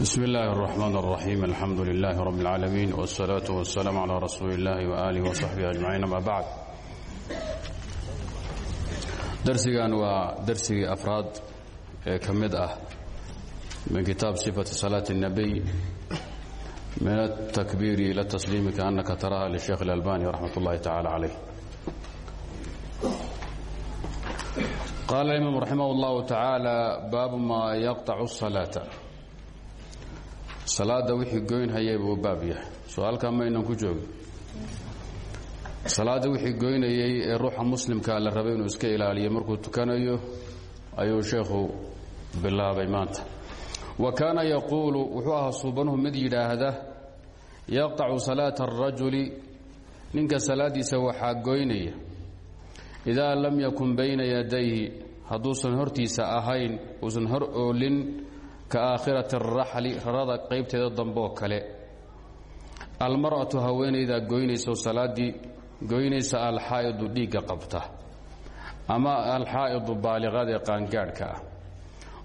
بسم الله الرحمن الرحيم الحمد لله رب العالمين والصلاة والسلام على رسول الله وآله وصحبه أجمعين أما بعد darsigan waa darsigii afraad ee ka mid ah min kitaab صifaة salaaة النabiy min الtakbiiri ilى التasliimi kaأnaka taraha لsheekh الأlbani raxmat اllahi tacalى عalayh qaala الimaam raximah اllahu taعaalى baabu ma yaqطac الصalaaةa salaada wixii goynhayay buu baab yahay. Soo halkaa maynan ku joogin. Salaada wixii goynayay ee ruuxa muslimkaa la rabay inuu iska ilaaliyo markuu tukanayo ayuu sheekhu bilaabay maanta. Wa kaana yaquulu wuxuu ahaa suubanuhu mid yidhaahda yaqtacu salaata arajuli ninka salaaddiisa waxaa goynaya. Idaa lam yakun bayna yadayhi hadduusan hortiisa ahayn uusan hor oolin ka aakhirati araxli rarada qaybteeda dambeoo kale. Almar'atu haweenaydaa goynayso salaaddii goynaysa alxaa'idu dhiigga qabta. Ama alxaa'idu baaliqadee qaangaadhka ah.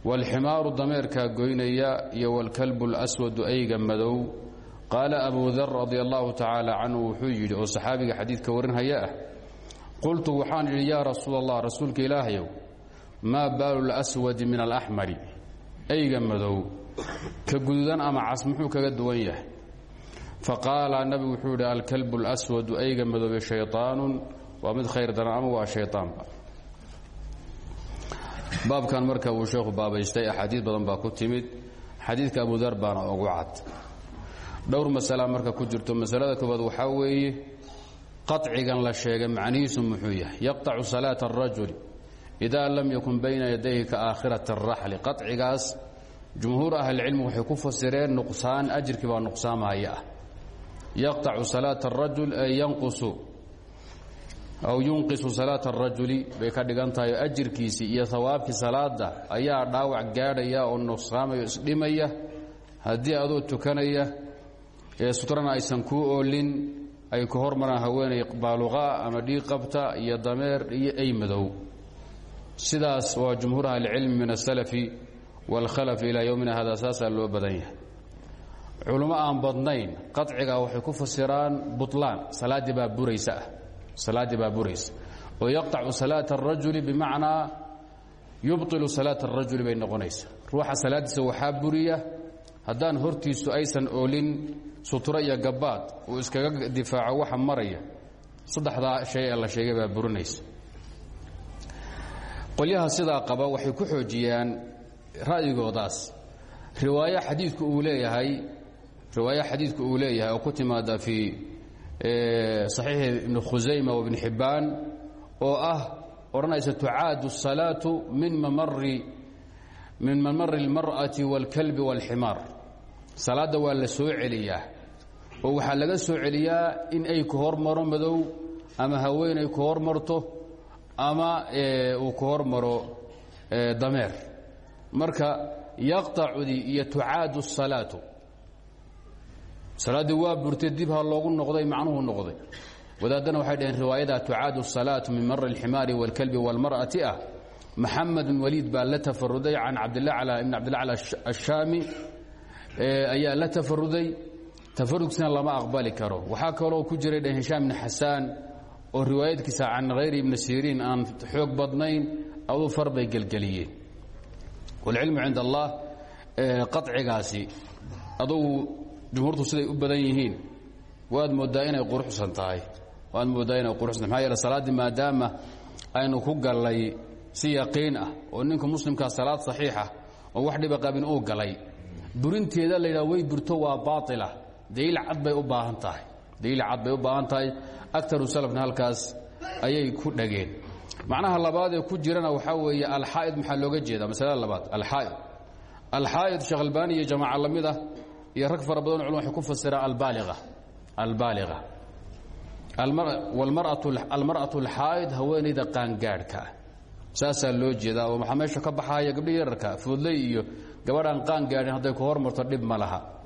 Waalximaaru dameerkaa goynaya iyo waalkalbu laswadu ayga madow. Qaala abu dar radia allahu tacaala canhu wuxuu yidhi oo saxaabiga xadiidka warinhaya ah qultu waxaan idhi yaa rasuul allah rasuulka ilaahayow maa baalu lswadi min alaxmari ayga madow ka gududan ama cas muxuu kaga duwan yahay faqaala nabigu wuxuu yidhi alkalbu اlswadu ayga madoobe shayطaanun waa mid khayr daran ama waa shayطaanba baabkan marka uu sheekhu baabaystay axaadiid badan baa ku timid xadiidka abu dar baana ugu cad dhowr masala marka ku jirto masalada koobaad waxaa weeye qaطcigan la sheegay macnihiisu muxuu yahay yaqطacu salaaة الrajuli idaa lam yakun bayna yadayhi ka aakhirati araxli qacigaas jumhuur ahlicilmi waxay ku fasireen nuqsaan ajirkii baa nuqsaamaya ah yaqtacu salaata arajul ay yanqusu aw yunqisu salaata arajuli bay ka dhigan tahay ajirkiisii iyo hawaabkii salaada ayaa dhaawac gaadhaya oo nuqsaamayo isdhimaya haddii adoo tukanaya ee sutrana aysan ku oolin ay ka hormaraan haweenay baaluqaa ama dhiigqabta iyo dameer iyo ay madow sidaas waa jumhuur ahlicilmi min asalafi wاlkhalafi ilaa yowmina hada saasaa loo badan yahay culummo aan badnayn qacigaa waxay ku fasiraan buطlaan salaaddii baa buraysa ah salaaddii baa buraysa oo yaqطacu salaaة الrajuli bimacnaa yubطilu salaaة الrajuli bay noqonaysa ruuxa salaaddiisa waxaa buriya haddaan hortiisu aysan oolin sutro iyo gabaad uu iskaga difaaco waxa maraya saddexdaa shay ee la sheegay baa burinaysa qolyaha sidaa qaba waxay ku xoojiyaan ra'yigoodaas riwaayo xadiidku uu leeyahay riwaayo xadiidku uu leeyahay oo ku timaada fii saxiixi ibni khusayma wa ibni xibbaan oo ah odhanaysa tucaadu الsalaatu min mamari min mamari اlmar'ati wاlkalbi wاlximaar salaadda waa la soo celiyaa oo waxaa laga soo celiyaa in ay ku hormaro madow ama haweenay ku hormarto ama uu ku hormaro dameer marka yaqطacudii iyo tucaadu الsalaatu salaaddii waa burtay dib ha loogu noqday macnuhu noqday wadaaddana waxay dhaheen riwaayada tucaadu الsalaatu min mari اlximaari wاlkalbi wاlmar'ati ah maxamed bin waliid baa la tafaruday can cabdillah ibn cabdillah cala ashaami ayaa la tafaruday tafarudkiisna lama aqbali karo waxaa kaloo ku jiray dhaheen hishaam ibn xasaan oo riwaayadkiisa can hayri ibni siriin aan xoog badnayn aduu far bay gelgeliyeen. Wاlcilmu cind allah qacigaasi adugu jumhuurtu siday u badan yihiin. Waad moodaa inay quruxsan tahay. Waad moodaa inay quruxsan maxaa yeele salaaddii maadaama aynu ku gallay si yaqiin ah oo ninka muslimkaa salaad saxiixa oo wax dhiba qabin uu galay burinteeda la yidhaha way burto waa baaila daliil cad bay u baahan tahay daliil cad bay u baahan tahay akaru salafna halkaas ayay ku dhageen. Macnaha labaadee ku jirana waxaa weeye alxaa'id maxaa looga jeedaa? Masalada labaad alxaa'id alxaa'id sheekh albaani iyo jamaaca la mid ah iyo rag fara badan culum waxay ku fasiraan albaaliga. Albaaliga. Almar'atu alxaa'id haweenayda qaangaadhka. Saasaa loo jeedaa. Oo maxaa meesha ka baxaya gabdhi yararka foodley iyo gabadhaan qaangaadhin hadday ku hormarto dhib ma laha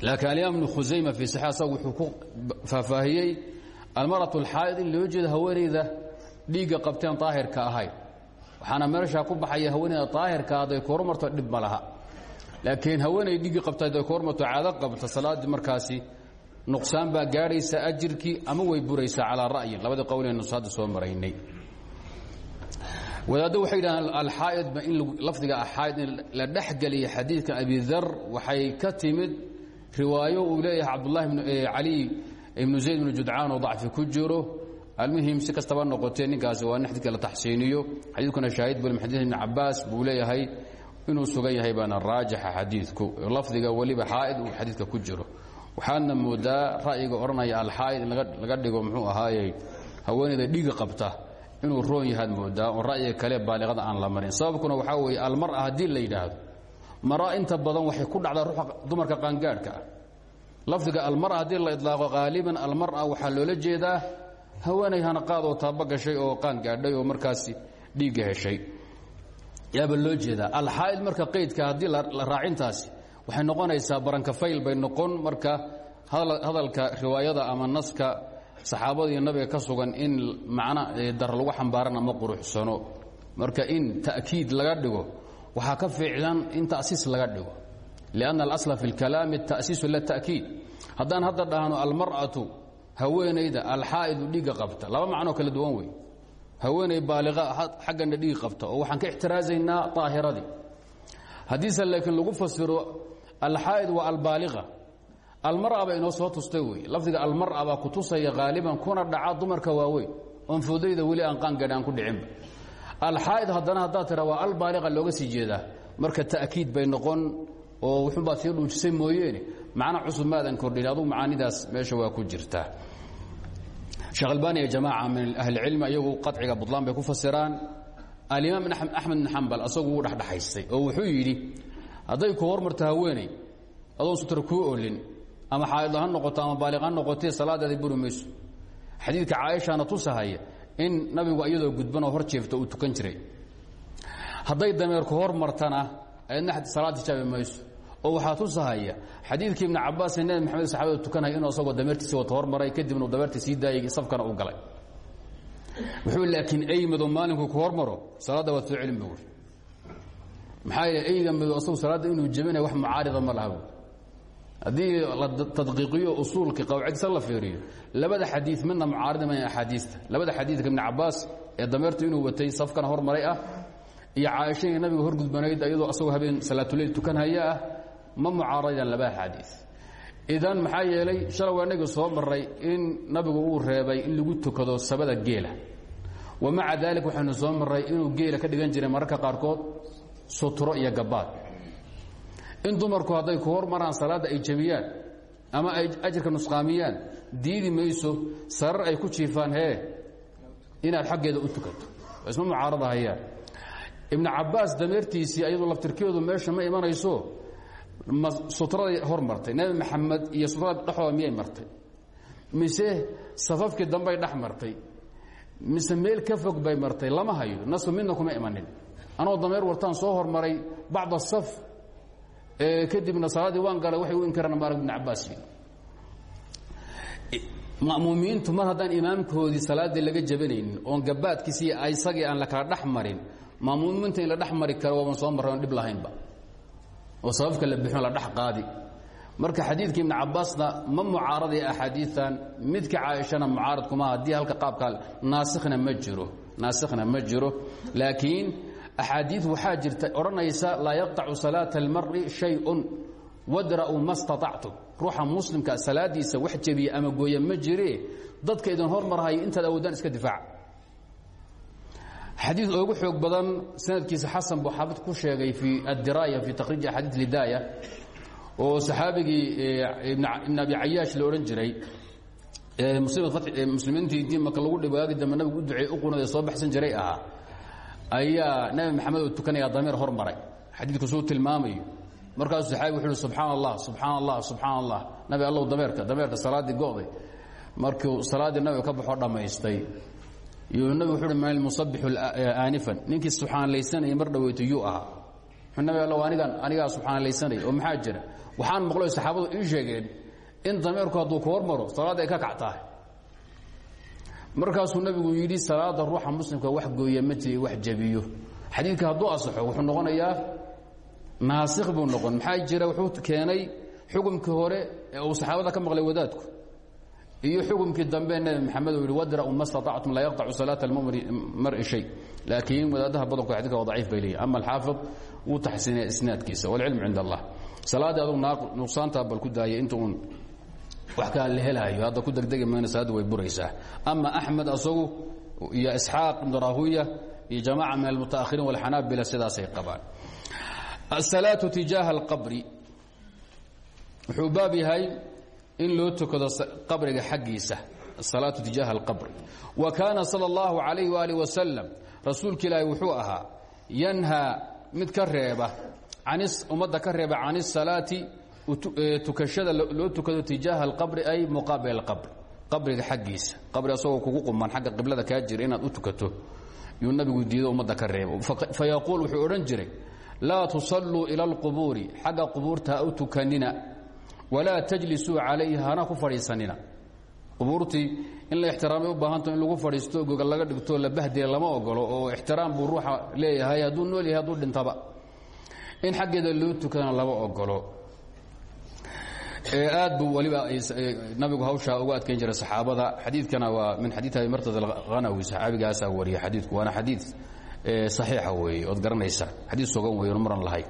laakiin alimaam ibnu khusayma fii saxi asagu wuxuu ku faahfaahiyey almar'atu alxaa'id in loo jeedo haweenayda dhiigga qabteen daahirka ahayd waxaana meeshaa ku baxaya haweenayda daahirka hadday ku hormarto dhib ma laha. Laakiin haweenay dhigi qabta hadday koormato caado qabta salaaddii markaasi nuqsaan baa gaadhaysa ajirkii ama way buraysaa calaa ra'yin labadii qowleynu hadda soo maraynay. Wadaaddo waxay yidhahdeen alxaa'idba in lafdiga axaa'id in la dhexgeliya xadiidka abidar waxay ka timid riwaayo uu leeyahay cabdullahi cali ibnu zayd ibnu judcaan oo dacfi ku jiro. Almuhim si kastaba noqotee ninkaasi waa nin xadidka la taxsiiniyo. Xadiidkuna shaahid bul xadiid ibni cabaas buu leeyahay inuu sugan yahay baana raajixa xadiidku. Lafdiga weliba xaa'id uu xadiidka ku jiro. Waxaadna moodaa ra'yiga odhanaya alxaa'id in laga dhigo muxuu ahaayey haweenayda dhiiga qabta inuu roon yahaad moodaa oo ra'yiga kale baaliqada aan la marin. Sababkuna waxaa weeye almara haddii la yidhaahdo mara inta badan waxay ku dhacdaa ruuxa dumarka qaangaadhka ah. Lafdiga almara haddii la idlaaqo qaaliban almara waxaa loola jeedaa haweenay hanaqaad oo taaba gashay oo qaan gaadhay oo markaasi dhiigga heshay. Yaaba loo jeedaa. Alxaa'id marka qaydka haddii raacintaasi waxay noqonaysaa barankafayl bay noqon marka hadalka riwaayada ama naska saxaabadii nabiga ka sugan in macno dar lagu xambaarana ma quruxsano. Marka in ta'kiid laga dhigo waxaa ka fiicdan in ta'siis laga dhigo. Lianna alasla fi اlkalaami ta'siisu la ta'kiid. Haddaan hadda dhahno almar'atu haweenayda alxaa'idu dhiigga qabta. Laba macnoo kala duwan wey haweenay baaliqa xaggana dhiig qabta oo waxaan ka ixtiraazaynaa daahiradii haddiise laakiin lagu fasiro alxaa'id waa albaaliqa almar'a ba inoo soo tustay wey lafdiga almar'a baa ku tusaya haaliban kuna dhaca dumarka waaweyn. Oon foodayda weli aan qaangadhi aan ku dhicinba alxaa'id haddana haddaad tira waa albaaliqa looga sii jeedaa. Marka ta'kiid bay noqon oo wuxuunbaad sii dhuujisay mooyeene. Macna cusub maadan kordhin adugu macaanidaas meesha waa ku jirtaa sheekh albani iyo jamaaca min ahlicilmi ayagu qaciga buntland bay ku fasiraan. Alimaam axmed bin xambal asagu wuu dhexdhexaystay oo wuxuu yidhi hadday ku hormarto haweeney adoon sutra kuu olin ama xaa'idla ha noqoto ama baaliq ha noqotee salaadaada buri mayso xadiidka caaishaana tusahaya in nabigu iyadoo gudbanoo hor jeefta uu tukan jiray. Hadday dameerku hormartana ayadna salaad hijaabi mayso. Oo waxaa tusahaya xadiidkii ibni cabaas ee nebi maxamed saxaabada tukanaya inuu asagoo dameertiisi wata hormaray kadibna uu dameertii sii daayay safkana u galay. Wuxuu laakiin ey madow maalinku ku hormaro salaadda waad soo celin bu maxaa yeele eyga madow asagu salaadda inuu jebinaya wax mucaarida ma laha bu haddii la tadqiiqiyo usuulka qawcidsa la fiiriyo labada xadii midna mucaarida ma axaadiista. Labada xadiidka ibni cabaas ee dameertu inuu watay safkana hormaray ah iyo caaisha iyo nabiga horgudbanayd ayadoo asagoo habeen salaatuleyl tukanhaya ah ma mucaaradaan laba axaadiis. Idan maxaa yeelay shalay waa inagii soo maray in nabigu uu reebay in lagu tukado sabada geela. Wa maca daalik waxaynu soo maray inuu geela ka dhigan jiray mararka qaarkood suturo iyo gabaad in dumarku hadday ku hormaraan salaadda ay jebiyaan ama ay ajirka nusqaamiyaan diidi mayso sarar ay ku jiifaan hee inaad xaggeeda u tukato. Isma mucaarada hayaan. Ibnu cabaas dameertiisii ayadoo laftirkeedu meesha ma imanayso sutraday hor martay. Nebi maxamed iyo sutrada dhexooda martay? Mise safafkii dambay dhex martay? Mise meel ka fog bay martay? Lama hayo. Nasu midna kuma imanin. Anoo dameer wartaan soo hormaray bacda saf kadibna salaaddii waan galay waxay u inkaraan maarag ibn cabaas ma'muumiintu mar haddaan imaamkoodii salaaddii laga jabanaynin oon gabaadkiisii isagii aan la kala dhex marin ma'muumiinta in la dhex mari karo waaban soo marray oon dhib lahaynba. Oo sababka la bixin la dhex qaadi. Marka xadiidka ibn cabaasna ma mucaaradaya axaadiian midka caaishana mucaarad kuma haddii halka qaabka naasikhna ma jiro naasikhna ma jiro. Laakiin axaadii waxaa jirta odhanaysa laa yaqطacu salaaةa اlmari shayءun wadra'u ma staطactum ruuxa muslimka salaadiisa wax jebiya ama gooya ma jire dadka idin hormarhaya intaad awoodaan iska difaaca xadiid oogu xoog badan sanadkiisa xasan buu xaafid ku sheegay fi addiraaya fi takhriiji axaadiid lidaaya oo saxaabigii ibn abi cayaash la odhan jiray muslimiintii diin marka lagu dhib waagi dambe nabigu u duceey u qunada soo baxsan jiray ahaa ayaa nabi maxamed oo tukanaya dameer hormaray xadiidku suu tilmaamayo. Markaasuu saxaabigu wuxu uhi subxaana allah subxaana allah subxaana allah nabi allow dameerka dameerka salaaddii go'day. Markuu salaaddii nabiga ka baxoo dhammaystay yuu nabigu wuxu uhi man musabixu aanifan. Ninkii subxaanalaysanayay mar dhaweyto yuu ahaa. Nabi allow anigan anigaa subxaanalaysanaya oo maxaa jira? Waxaan maqloy saxaabadu ii sheegeen in dameerku hadduu ku hormaro salaadda ay ka kactahay markaasuu nabigu yidhi salaada ruuxa muslimka wax gooya ma jiri wax jabiyo. Xadiidka hadduu asaxo wuxuu noqonayaa naasikh buu noqon. Maxaa jira? Wuxuu keenay xukumkii hore ee uu saxaabada ka maqlay wadaadku iyo xukumkii dambe nabi maxamed uu yidhi wadra ma staactum laa yaqtacu salaata mari shay. Laakiin wadaadaha badankood xadika waa daciif bay leeyihiin ama alxaafid wuu taxsiinaya isnaadkiisa waalcilmu cind allah. Salaadii adugu nuqsaantaa bal ku daayay inta uun kaa la helaayo. Hadda ku degdegi mayna salaadda way buraysaa. Ama axmed asagu iyo isxaaq ibn rahuya iyo jamaaca min almutaahiriin wاlxanaabila sidaasay qabaan. Asalaatu tijaaha alqabri. Wuxuu baab yahay in loo tukado qabriga xaggiisa. Asalaatu tijaaha alqabri. Wa kaana sala اllahu alayh waalih wasalam rasuulka ilaahi wuxuu ahaa yanhaa mid ka reeba ummadda ka reeba tukashada loo tukado tijaaha alqabri ay muqaabil alqabr qabriga xaggiisa. Qabri asagoo kugu quman xagga qiblada kaa jira inaad u tukato. Yuu nabigu diido ummadda ka reebo. Fayaquul wuxuu odhan jiray laa tusalluu ila alqubuuri. Xagga qubuurta ha tukanina walaa tajlisuu calayha hana ku fadhiisanina. In la ixtiraamay baahanto in lagu fadhiisto goga laga dhigto la lama ogolo oo ixtiraam buu ruuxa leeyahay hadduu nool yahay hadduu dhintaba. In xaggeeda loo tukadana lama ogolo aad buu waliba nabigu hawshaa uga adkayn jiray saxaabada. Xadiidkana waa min xadiid abi martad alhanawi saxaabigaasaa wariya xadiidku. Waana xadiid saxiixa weeye ood garanaysa. Xadiid sugan weeye maran lahayn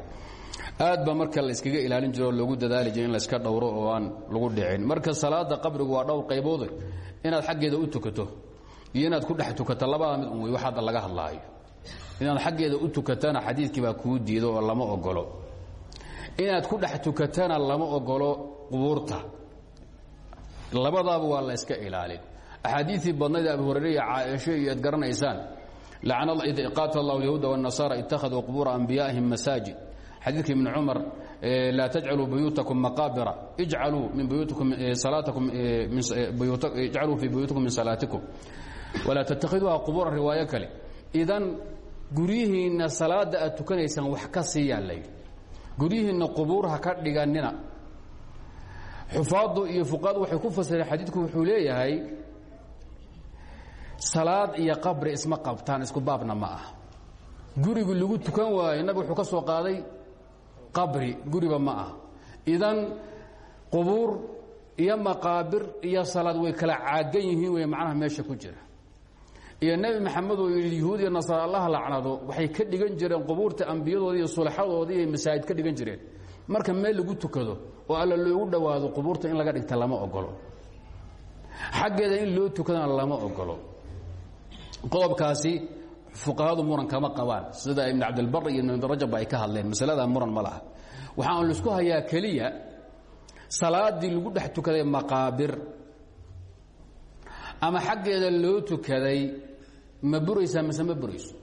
aad baa marka la iskaga ilaalin jiro oo loogu dadaali jira in la iska dhowro oo aan lagu dhicin. Marka salaada qabrigu waa dhowr qayboode inaad xaggeeda u tukato iyo inaad ku dhex tukato labada mid un wey wax hadda laga hadlaayo. Inaad xaggeeda u tukatana xadiidkii baa kuu diido oo lama ogolo inaad ku dhex tukatana lama ogolo qubuurta labadaaba waa la iska ilaalin axaadiiii badnayd abu hurayre iyo caaisho iyo ad garanaysaan qaatl اllah yahuuda wالnasaara ittakhaduu qubuura anbiyaa'ihim masaajid xadiidka ibni cumar laa tajcaluu buyuutakum maqaabira ijcaluu min buyuutikum salaatakum ijcaluu fii buyuutikum min salaatikum walaa tattakhiduuha qubuura riwaayo kale idan guryihiinna salaada aad tukanaysaan wax ka siiyaa layidhi guryihiinna qubuur ha ka dhiganina xufaaddu iyo fuqaadu waxay ku fasireen xadiidku wuxuu leeyahay salaad iyo qabri isma qabtaan isku baabna ma ah gurigu lagu tukan waayo nabig wuxuu ka soo qaaday qabri guriba ma ah idan qubuur iyo maqaabir iyo salaad way kala caagan yihiin wey macnaha meesha ku jira. Iyo nebi maxamed oo yidhi yuhuud iyo nasaar allah lacnado. Waxay ka dhigan jireen qubuurta ambiyadoodii iyo sulaxadoodii ay masaajid ka dhigan jireen. Marka meel lagu tukado oo alla loogu dhowaado qubuurta in laga dhigta lama ogolo xaggeeda in loo tukadana lama ogolo qodobkaasi fuqahadu muran kama qabaan. Sida ibn cabdilbar iyo ibn rajabba ay ka hadleen masalada muran ma laha. Waxaan la isku hayaa keliya salaadii lagu dhex tukaday maqaabir. Ama xaggeeda loo tukaday ma buraysaa mise ma burayso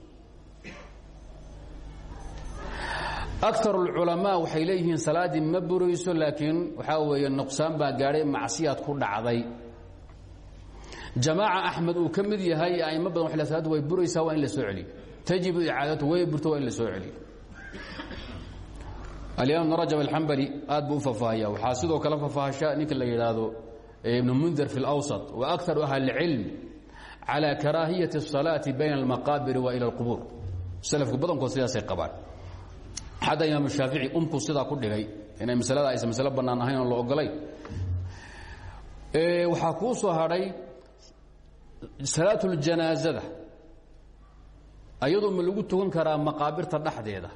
akar اlculamaa waxay leeyihiin salaaddii ma burayso laakiin waxaa weeye nuqsaan baa gaadhay macsiyaad ku dhacday jamaaca axmed uu ka mid yahay aimo badan wa salaaddu way buraysaa waa in la soo celiyo tajibu icaadatu way burto waa in la soo celiyo alimaam ibn rajab alxambali aad buu u faahfaahaya waxaa sidoo kale faahfaahasha ninka la yidhaahdo ibn mundir fi اlawsط wa akaru ahli اlcilm calى karaahiyati الصalaaةi bayna اlmaqaabiri wa ilى اlqubuur salafku badankood sidaasay qabaan xadda imaam shaafici umku sidaa ku dhigay inay masalada aysan masalo bannaan ahayn oon la ogolayn waxaa kuu soo hadhay salaat اljanaazada ayadoo ma lagu tukan karaa maqaabirta dhexdeeda.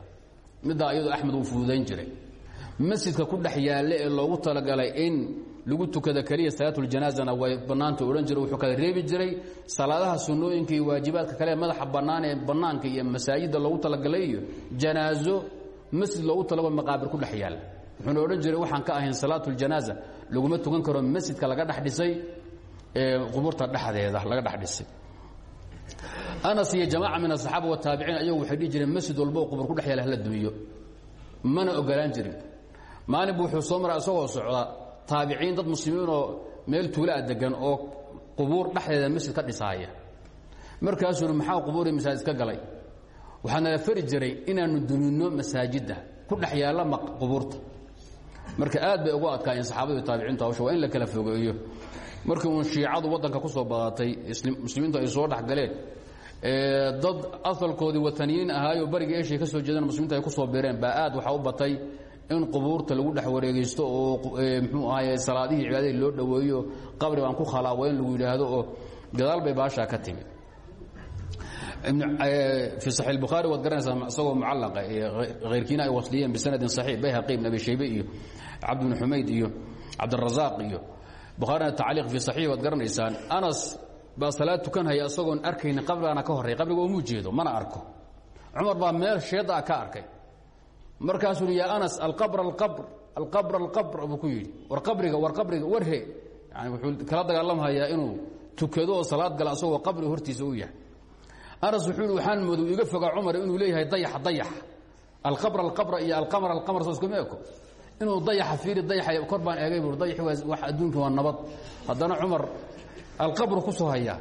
Middaa ayadoo axmed uu fududayn jiray. Masjidka ku dhex yaalle ee loogu talagalay in lagu tukada keliya salaatuljanazana way bannaanta odhan jira wuxuu kala reebi jiray salaadaha sunnooyinka iyo waajibaadka kale madaxa bannaan ee bannaanka iyo masaajidda loogu talagalay iyo janaazo masjid loogu talagalo maqaabir ku dhex yaalla wuxuuna odhan jiray waxaan ka ahayn salaatuljanaaza laguma tukan karo masjidka laga dhex dhisay ee qubuurta dhexdeeda laga dhex dhisay. Anas iyo jamaaca min asaxaaba wataabiciin ayagu waxay dhihi jireen masjid walbo qubur ku dhex yaalla hala dumiyo mana ogolaan jirin. Maalin bu wuxuu soo maraa isagoo socda taabiciin dad muslimiinoo meel tuulaa degan oo qubuur dhexdeeda masjid ka dhisaaya markaasuu maxaa qubuurii masaajid ka galay waxaa nala fari jiray inaannu duminno masaajidda. Ku dhex yaalla qubuurta. Marka aad bay ugu adkaayeen saxaabadu taabiciintu hawsha waa in la kala fogeeyo markii uun shiicadu waddanka ku soo badatay muslimiintu ay soo dhex galeen dad asalkoodii wataniyiin ahaayo bariga eshiya ka soo jeedana muslimiinta ay ku soo bireen baa aad waxaa u batay in qubuurta lagu dhex wareegaysto oo mxuu ahaye salaadihii cibaadadii loo dhoweeyo qabri baan ku khalaawa in lagu yidhaahdo oo gadaal bay baashaa ka timid fi saxi bukhaari waad garanaysaa isagoo mucallaqa hayrkiina ay wasliyeen bisanadin saxiix bayhaqi ibn abi shaybe iyo cabd bn xumayd iyo cabdirazaaq iyo bukhaarina tacliiq fi saxiix waad garanaysaan anas baa salaad tukanhaya isagoon arkaynin qabrigaana ka horrey qabriga oomuu jeedo mana arko cumar baa meel sheedaa ka arkay markaasuu ya anas alqabr alqabr alqabr alqabr buu ku yidhi war qabriga war qabriga warhe yani wuxuu kala dagaalamhayaa inuu tukado oo salaad gala asagoo qabri hortiisa u yahay anas wuxuu waxaan moodo iga fogaa cumar inuu leeyahay dayax dayax. Alqabr alqabra iyo alqamar alqamar soo iskuma eko. Inuu dayaxa fiiri dayaxa kor baan eegay buu dayaxi waa wax adduunka waa nabad. Haddana cumar alqabru ku soo hayaa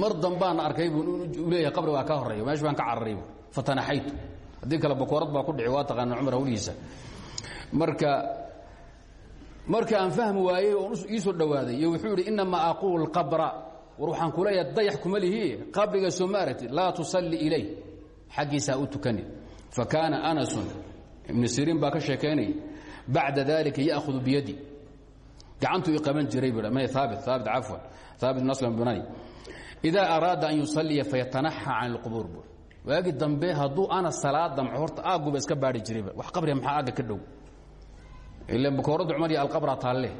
mar dambaan arkay buu u leeyahay qabri waa ka horreeya meesha baan ka cararay bu fatanaxaytu. Haddii kale bakoorad baa ku dhici waa taqaana cumar hawlihiisa. Marka marka aan fahmi waayey oon ii soo dhowaaday iyo wuxuu yidhi inamaa aquulu qabra war waxaan ku leeyahay dayax kuma lihi. Qabriga soo ma aragtid laa tusalli ilay. Xaggiisaa u tukani fa kaana anasun ibnu siriin baa ka sheekaynaya bacda dalika ya'hudu biyadi. Gacantuu i qaban jiray bu may aabit aabit cafwan aabit bn aslam bunani idaa araada an yusaliya fayatanaxa can اlqubuur bu waagi dambe hadduu ana salaad damco horta aagguba iska baari jirayba wax qabriga maxaa aagga ka dhow? Ila bakooradda cumar iyo alqabra taalle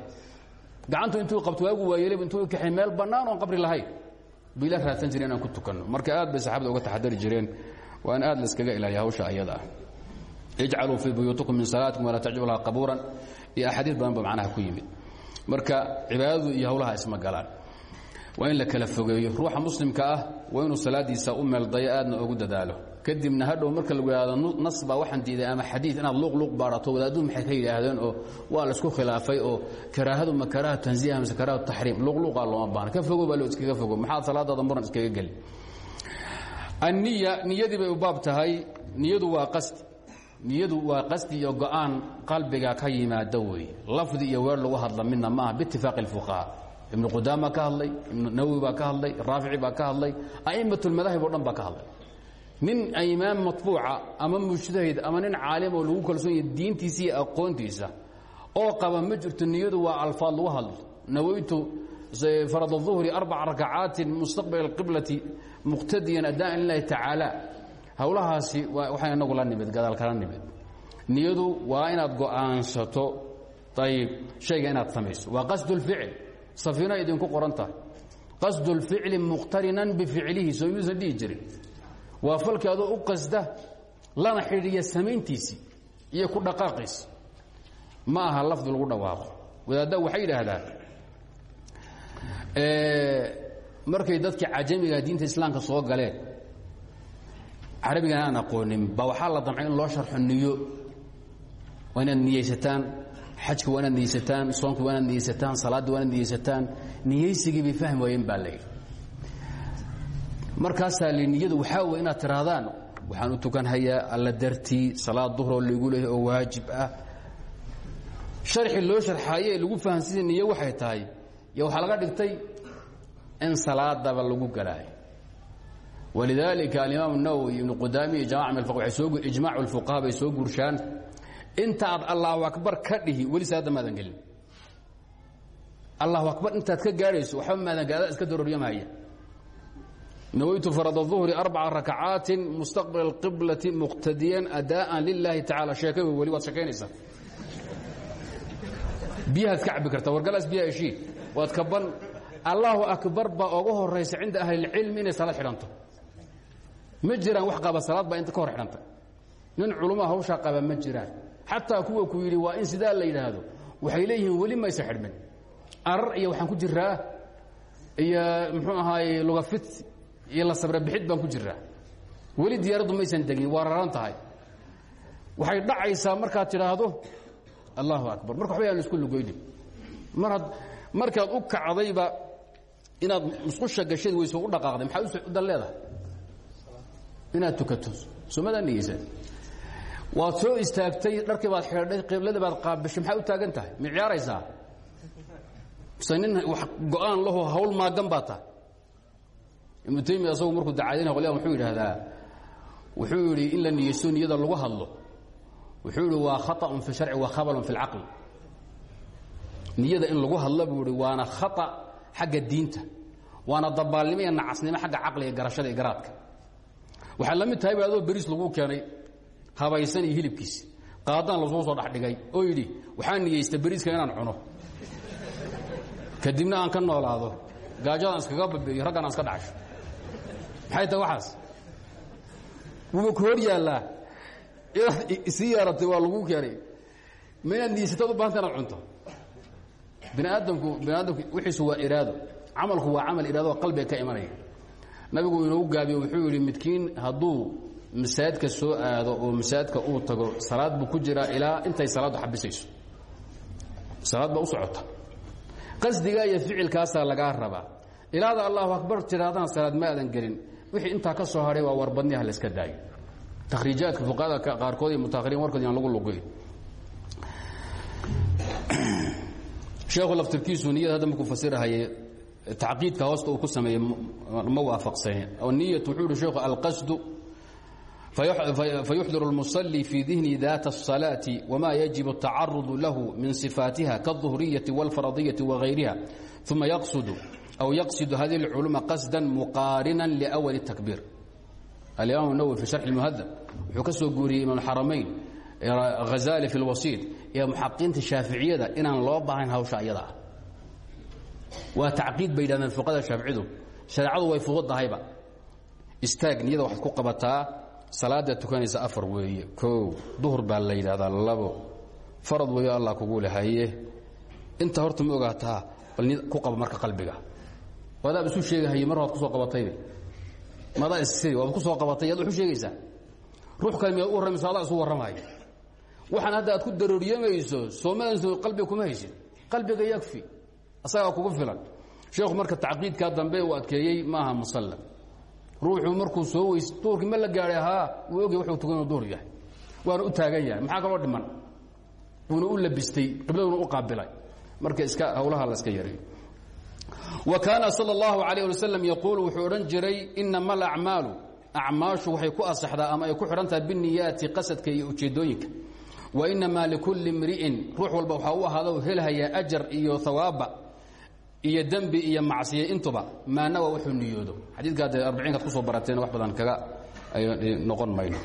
gacantu intuu qabto waagu waayeleb intuu kaxay meel bannaan oon qabri lahayn. Bu ila raadsan jire inaan ku tukanno. Marka aad bay saxaabada uga taxadari jireen. Waa in aad la iskaga ilaaliya hawsha ayada. Ah ijcaluu fii buyuutikum min salaatikum walaa tajcalhaa qabuuran. Iyo axaadiis badan ba macnaha ku yimid. Marka cibaadadu iyo hawlaha isma galaan. Waa in la kala fogeeyo. Ruuxa muslimka ah waa inuu salaadiisa u meeldayo aadna ogu dadaalo kadibna hadhow marka lagu yidhahdo nas baa waxaan diiday ama xadiid inaad luuqluuq baarato wadaadduhu maxay ka yidhaahdeen? Oo waa la isku khilaafay oo karaahadu ma karaaha tanziiha mise karaaha taxriim. Luuqluuqaa looma baana ka fogo baa loo iskaga fogo. Maxaad salaadaada muran iskaga geli anniya niyadii bay u baab tahay. Niyadu waa qasdi niyadu waa qasdi iyo go'aan qalbiga ka yimaada wey lafdi iyo weer lagu hadla midna maaha biitifaaqi اlfuqahaa ibnu qudaama ka hadlay ibnu nawowi baa ka hadlay raafici baa ka hadlay a'immat اlmadaahib o dhan baa ka hadlay nin imaam matbuuca ama mujtahid ama nin caalim oo lagu kalsoon yahay diintiisa iyo aqoontiisa oo qaba ma jirto niyadu waa alfaad lagu hadlo nawaytu farad الظuhri arbaca rakacaatin mustaqbila اqiblati muqtadiyan adaan lilahi tacaala howlahaasi waxaa inagu la nimid gadaal kala nimid niyadu waa inaad go'aansato ayib shayga inaad samayso waa qasd اlficl safiino idinku qoran tahay qasd اlficli muqtarinan bificlihi soo yuusan dhihi jirin waa falkii adoo u qasda lana xidhiiya samayntiisii iyo ku dhaqaaqiisi. Ma aha lafdi lagu dhawaaqo. Wadaadda waxay yidhaahdaan markay dadkii cajamiga diinta islaamka soo galeen carabigana aan aqoonin ba waxaa la damcay in loo sharxo niyo. Waa inaad niyeysataan xajka waa inaad niyeysataan soonka waa inaad niyeysataan salaaddii waa inaad niyeysataan niyeysigii bay fahmi waayeen baa layidhi markaasaa liniyadu waxaa wey inaad tirahdaan waxaan u tukanhayaa alla dartii salaad duhroo laygu leehay oo waajib ah. Sharxi loo sharxaayo ee lagu fahansiiya niyo waxay tahay yo waxaa laga dhigtay in salaadaba lagu galaayo walidaalika alimaam nawowi ibnu qudaamiya jamaca min way soo ijmac اlfuqaha bay soo guurshaan intaad allahu akbar ka dhihi weli salaadda maadan gelin allahu akbar intaad ka gaadhayso waxba maadan gaada iska darooriyamahaya nawaytu farad uhri arbaca rakacaatin mustaqbal اqiblati muqtadiyan adaa'an lilahi tacala sheekay weli waad sheekaynaysaa biyahaad ka cabbi kartaa wargalaas biyaha eshiid waad kaban allaahu akbar baa oga horaysa cinda ahlilcilmi inay salaad xidhanto ma jiraan wax qaba salaad baa inta ka hor xidhanta nin culummaa hawshaa qaba ma jiraan xataa kuwa ku yidhi waa in sidaa la yidhaahdo waxay leeyihiin weli maysa xidhmin arar iyo waxaan ku jiraa iyo muxuu ahaaye lugafit iyo la sabra bixid baan ku jiraa. Weli diyaaraddu maysan degin waa raran tahay. Waxay dhacaysaa markaad tidhaahdo allahu akbar. Marka waxba yaan isku lugoynin mar had markaad u kacdayba inaad musqusha gashaed weyso u dhaqaaqday maxaad u dan leedahay? Inaad tukato. Somadaa niyeysan waad soo istaagtay dharkii baad xidhay qibladii baad qaabishay maxaa u taagan tahay? Ma ciyaaraysaa mise nin wax go'aan laho hawl maagan baa tahay ibnu taymiya asagu markuu dacaadinaya qolyahan wuxuu yidhaahdaa wuxuu yidhi in la niyeysto niyada lagu hadlo wuxuu yidhi waa khaطأun fi sharci wa khabalun fi اlcaqli niyada in lagu hadlo buu ihi waana khaطأ xagga diinta waana dabaalnimo iyo nacasnimo xagga caqliga garashada iyo garaadka waxay la mid tahay ba adoo beriis lagu keenay habaysan iyo hilibkiisi qaadaan lasuu soo dhexdhigay oo yidhi waxaa niyeysta beriiska inaan cuno kadibna aan ka noolaado gaajadaan iskaga babeeyo raggan aan iska dhacasho maxay tahay waxaas. Wuuba ku hor yaallaa. Inaad isii yeeratay waa lagu keenay. Ma inaad niyeysataad u bahanta inaad cunto? Bini aadamku bini aadamku wixiisu waa iraado. Camalku waa camal iraado qalbiga ka imanaya. Nabigu inoogu gaabiyo wuxuu yidhi midkiin hadduu masaajidka soo aado oo masaajidka uu tago salaad buu ku jiraa ilaa intay salaaddu xabisayso salaad baa u socota. Qasdigaa iyo ficilkaasaa lagaa rabaa. Ilaada allahu akbar tiraadana salaad ma aadan gelin wixii intaa ka soo hadhay waa warbadniha la iska daayo takhriijaadka fuqahada qaarkood iyo mutaahiriin warkood yaan lagu lugoyn sheekhu laftirkiisu niyada hadda markuu fasirahayay tacqiidka hoosta uu ku sameeyey ma waafaqsane oo niyat wuxuu ihi sheekhu alqasdu fayuxdir اlmuصلي fي dihni ذات الصلاة وma يجiب التacaرض lah min صفاaتiha kالظهرية والفرضية وغayriha ثuma yqصد أو yqصد hذه الcلوم qasدا مqاarنا لأول التكبير الإmام النwوي في شرح المهذب wuxuu ka soo guuriyey imaam الxaramayn غazali في الwasيط iyo muxaqiinta shaaficiyada inaan loo bahayn hawsha ayada ah waa tacqiid bay yidhahdeen fuqada shaaficidu shareecadu way fududahayba istaag niyada waxaad ku qabataa salaada tukanaysa afar weeye o duhur baa la yidhahdaa labo farad weeyo allah kugu lehaye inta horta ma ogaataa bal ku qaba marka qalbiga wadaab isu sheegahaye mar waad ku soo qabataybe madaa issiri waad ku soo qabatay yaad waxu sheegaysaa. Ruux kale miyaad u warramayso adaa isu warramaya waxaan hadda aad ku darooriyamayso soomadanso qalbiga kuma haysid qalbiga yakfi asagaa kugu filan. Sheekhu marka tacqiidkaa dambe uu adkeeyey maaha musallam ruuxuu markuu soo weys duurkii ma la gaadhay haa wuu ogay wuxuu tukan inuu duhur yahay. Waana u taagan yahay maxaa kaloo dhiman? Wuuna u labistay qibladuna u qaabilay. Marka iska hawlaha la iska yareeyo sal اllahu alayh ali wasalam yaquulu wuxuu odhan jiray inama alacmaalu acmaashu waxay ku asaxdaa ama ay ku xidhan tahay biniyaati qasadka iyo ujeeddooyinka wa inamaa likulli imri'in. Ruux walba waxaa u ahaado helhayaa ajar iyo hawaaba iyo dembi iyo macsiye intuba. Maanawa wuxuu niyoodo. Xadiidka adee arbaciinkaad ku soo barateen wax badan kaga noqon mayno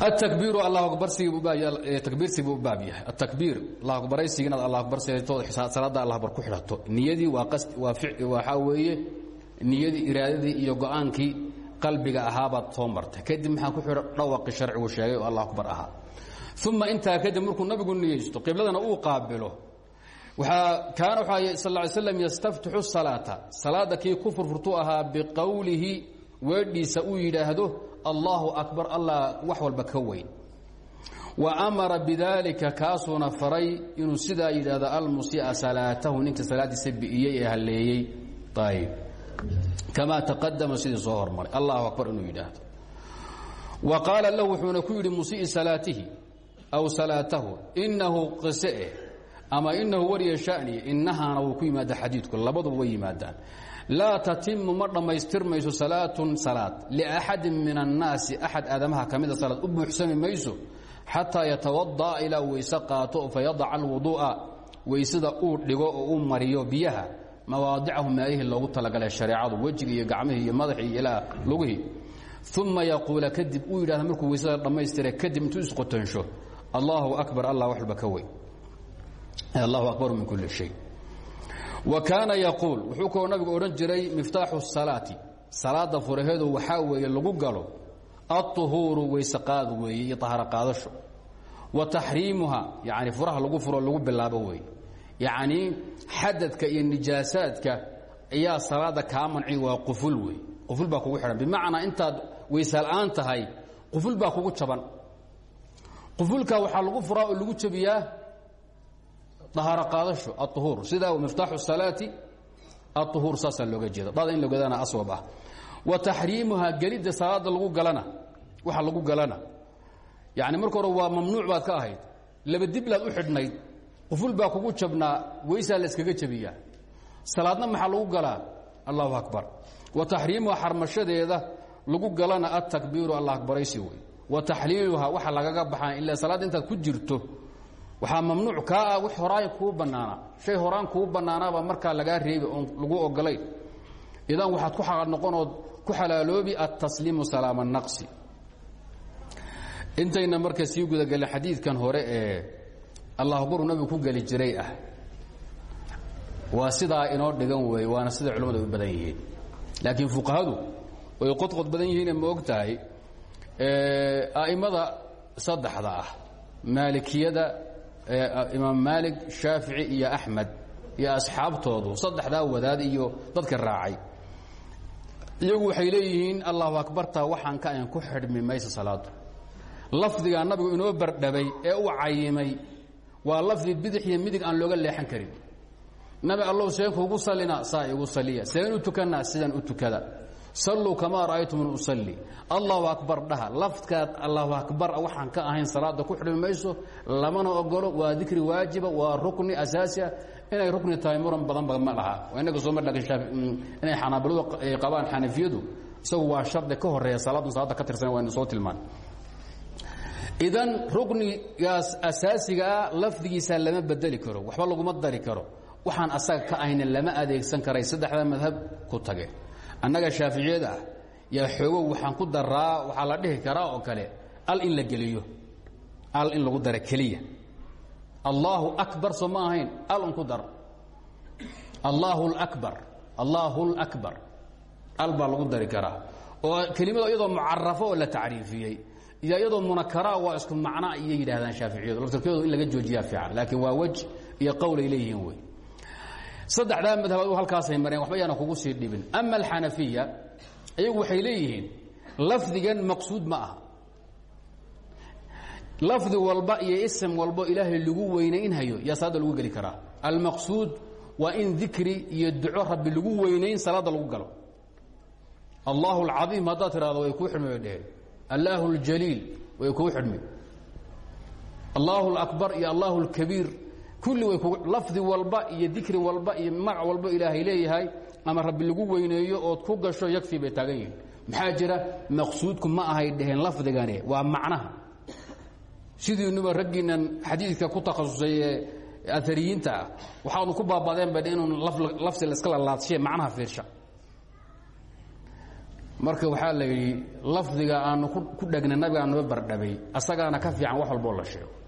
atakbiiru allah akbarsigiitakbiirsi buu eh, u baab yahay. Atakbiir allah akbaraysiga inaad allah akbar seeto salaada allah akbar ku xidhato. Niyadii waa a waxaa weeye niyadii iraadadii iyo go'aankii qalbiga ahaabaad soo martay kadib maxaa ku xidha dhawaqii sharcigu sheegay oo allah akbar ahaa. Uma intaa kadib markuu nabigu niyeysto qibladana uu qaabilo. Kaana waxaa sal slam yastaftixu salaata. Salaada kii ku furfurtu ahaa biqowlihi weedhiisa uu yidhaahdo allahu akbar allah wax walba ka weyn. Wa amara bidaalika kaasuuna faray inuu sidaa yidhaahdo almusia salaatahu ninka salaadiisa bi'iyey ee halleeyey. Ayb kamaa taqadama sidii soo hormaray. Allahu akbar inuu yidhaahdo. Wa qaala lahu wuxuuna ku yidhi musii salaatihi aw salaatahu inahu qise ama inahu wariya shani inahaana ku yimaada xadiidku. Labaduba way yimaadaan laa tatimu ma dhammaystirmayso salaatun salaad. Liaxadin min annaasi axad aadamaha ka mida salaad. U buuxsami mayso xataa yatawada'a ilaa weyse qaato fayadaca alwuduu'a weysada uu dhigo oo uu mariyo biyaha. Mawaadicahu meelihii loogu talagalay shareecadu wejiga iyo gacmihii iyo madaxii iyo ilaa lugihii uma yaquula kadib uu yidhahda markuu weysada dhammaystira kadib intuu isqotonsho allahu akbar allah wax walba ka weyn allahu akbaru min kulli shay wa kaana yaquul wuxuu kaloo nabigu odhan jiray miftaaxu salaati. Salaada furaheedu waxaa weeye lagu galo aطuhuuru weyse qaad weeye iyo طaharo wa taxriimuha yani furaha lagu furo lagu bilaabo weeye. Yacnii xadadka iyo nijaasaadka ayaa salaada kaa manci waa quful weeye. Quful baa kugu xidhan. Bimacnaa intaad weysela'aan tahay quful baa kugu jaban. Qufulka waxaa lagu furaa oo lagu jabiyaa ahaaro aadasho ahuur sida miftaaxu salaati ahuur saasaa looga jeeda dhada in laogaadaana aswab ah. Wa taxriimuhaa gelidda salaada lagu galana waxa lagu galana. Yani marka hore waa mamnuuc baad ka ahayd. Laba diblaad u xidhnayd. Quful baa kugu jabnaa weysaa la yskaga jabiyaa. Salaadna maxaa lagu galaa? Allahu akbar. Wa taxriimuhaa xarmashadeeda lagu galana adtakbiiru allah akbaraysi wey wa taxliiluhaa waxa lagaga baxaa ilaa salaadda intaad ku jirto waxaa mamnuuc kaa ah wix horaan kuu bannaanaa shay horaan kuu bannaanaabaa markaa lagaa reebi oon lagu ogolayn idan waxaad ku xaqad noqonood ku xalaaloobi altasliimu salaama naqsi. Intayna marka sii gudagelin xadiidkan hore ee allah akbaru nabigu ku geli jiray ah. Waa sidaa inoo dhigan weeye waana sida culimmadu ay u badan yihiin. Laakiin fuqahadu way qodqod badan yihiine ma og tahay a'immada saddexda ah maalikiyada imaam maalik shaafici iyo axmed iyo asxaabtoodu saddexdaa wadaad iyo dadka raacay. Iyagu waxay leeyihiin allahu akbarta waxaan ka ahan ku xidhmi maysa salaadu lafdigaa nabigu inoo bardhabay ee u cayimay waa lafdi bidix iyo midig aan looga leexan karin. Nabi allow seen kuugu sallina saa igu saliya seen u tukannaa sidaan u tukada salluu kamaa ra'aytumun usalli. Allahu akbar dhaha. Lafkaad allahu akbar waxaan ka ahayn salaada ku mayso lamana ogolo waa dikri waajiba waa rukni asaasi ah inay rukni tahay muran badan ba ma dhaha inaga soo mar inay xanaabiladu qabaan xanafiyadu. Isagu waa shardi ka horreeya salaadun salaada ka tirsan waynu soo tilmaan. Idan ruknigaas asaasigaa lafdigiisa lama bedeli karo waxba laguma dari karo. Waxaan asaga ka ahayna lama adeegsan karay saddexda madhab ku tage annaga shaaficiyada ah yaa xoogow waxaan ku daraa waxaa la dhihi karaa oo kale al in la geliyo al in lagu dara keliya. Allaahu akbar soo ma ahayn al un ku dar. Allaahu اlakbar allaahu اlakbar al baa lagu dari karaa. Oo kelimada iyadoo mucarafo oo la tacriifiyey iyo iyadoo munakaraa waa isku macna iyay yidhahdaan shaaficiyadu. Laftirkeedu in laga joojiyaa fiican laakiin waa wej iyo qowlay leeyihiin wey saddexdaa madhabood halkaasay mareen waxba yaana kugu sii dhibin ama alxanafiya iyagu waxay leeyihiin lafdigan maqsuud ma aha lafdi walba iyo ism walbo ilaahay lagu weynaynhayo yaa salaadda lagu geli karaa almaqsuud waa in dikri iyo duco rabbi lagu weynayn salaadda lagu galo allahu alcaiim haddaad tirahdo way kuu xidhmi bay dheheen allaahu اljaliil way kuu xidhmi allahu اlakbar iyo allahu اlkabiir kulli way lafdi walba iyo dikri walba iyo magac walba ilaahay leeyahay ama rabbi lagu weyneeyo ood ku gasho yakfi bay taagan jira? Maqsuudku ma ahay dheheen lafdigani waa macnaha. Sidiinuba raggiinan xadiidka ku takhasusay ee aariyiinta ku baabadeen ba inuu lafsi la iska lalaadshiye macnaha fiirsha. Marka waxaa la yidhi lafdiga aanu ku dhegna nabiga aanuba bardhabay asagaana ka fiican wax walboo la sheego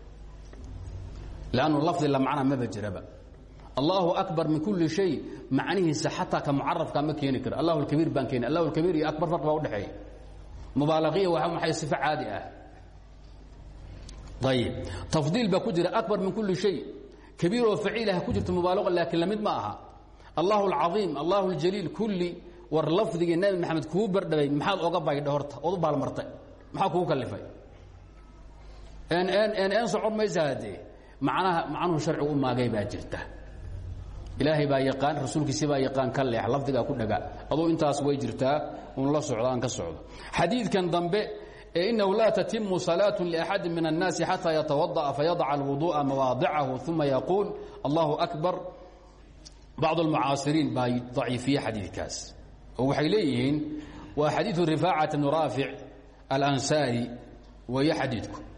lannu lafdi la macnaa maba jiraba allahu akbar min kulli shay macnihiisa xataa ka mucarafka ma keeni karo allahu lkabiir baan keeni allahu lkabiir iyo akbar farq baa udhexeeya mubaalaqiya waa maxay sifo caadi ah ayib tafdiil baa ku jira akbar min kulli shay kabiir oo faciilah ku jirta mubaalaqa laakiin la mid ma aha allahu alcaiim allahu اljaliil kulli war lafdigii nabi maxamed kuu bardhabay maxaad oga baydha horta ood u baalmartay maxaa kugu kalifay n socon maysa haddee macnaha macnuhu sharcigu u maagay baa jirta. Ilaahay baa yaqaan rasuulkiisi baa yaqaan ka leex ku dhaga. Aduu intaas way jirtaa un la socdo ka socdo. Xadiidkan dambe ee innahu laa tatimu salaatu liaxadi min annaasi xataa yatawada'a fayadaca alwuduu'a mawaadicahu uma yaquul allahu akbar. Bacd almucaasiriin baa daciifiye xadiidkaas. Oo waxay leeyihiin waa xadiidu rifaacata bnu raafic alansaari weeye xadiidku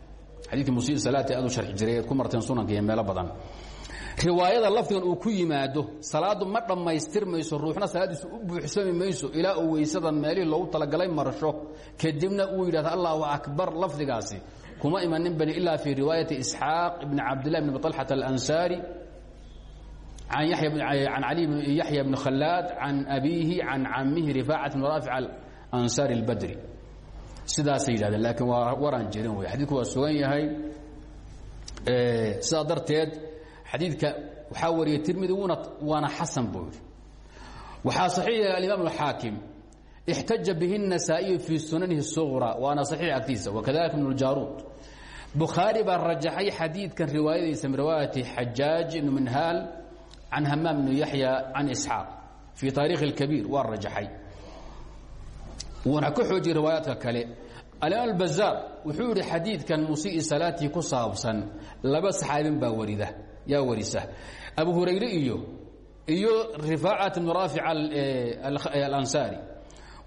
riwaayada lafdigan uu ku yimaado salaaddu ma dhammaystirmayso ruuxna salaaddiisu u buuxsami mayso uu weysada meelihii loogu talagalay marsho kadibna uu yidhahdo allahu akbar lafdigaasi. Kuma imanin bani ilaa fii riwaayati isxaaq ibni cabdillahi bn abi طalxata alansaari can cali yaxya bni khalaad can abiihi can camihi rifaacat bn raafic alansaari اlbadri sidaasay yidhahdeen laakiin waa waraan jirin wey xadidku waa sugan yahay sidaa darteed xadiidka waxaa wariyey tirmidi wuna waana xasan buu yidhi waxaa saxiix yahay alimaam alxaakim ixtaja bihi النasaa'iyu fii sunanihi الsuغra waana saxiix agtiisa wakadalika ibn اljaruud bukhaari baa rajaxay xadiidkan riwaayadiisa min riwaayati xajaaj ibn minhaal can hamaam ibn yaxya can isxaaq fii taarikhi اlkabiir waa rajaxay wuuna ka xoojiyey riwaayaadka kale. Alimaam albazaar wuxuu yidhi xadiidkan musii salaatii ku saabsan laba saxaabin baa warida yaa warisa. Abu hurayre iyo iyo rifaacat ibnu raafic alansaari.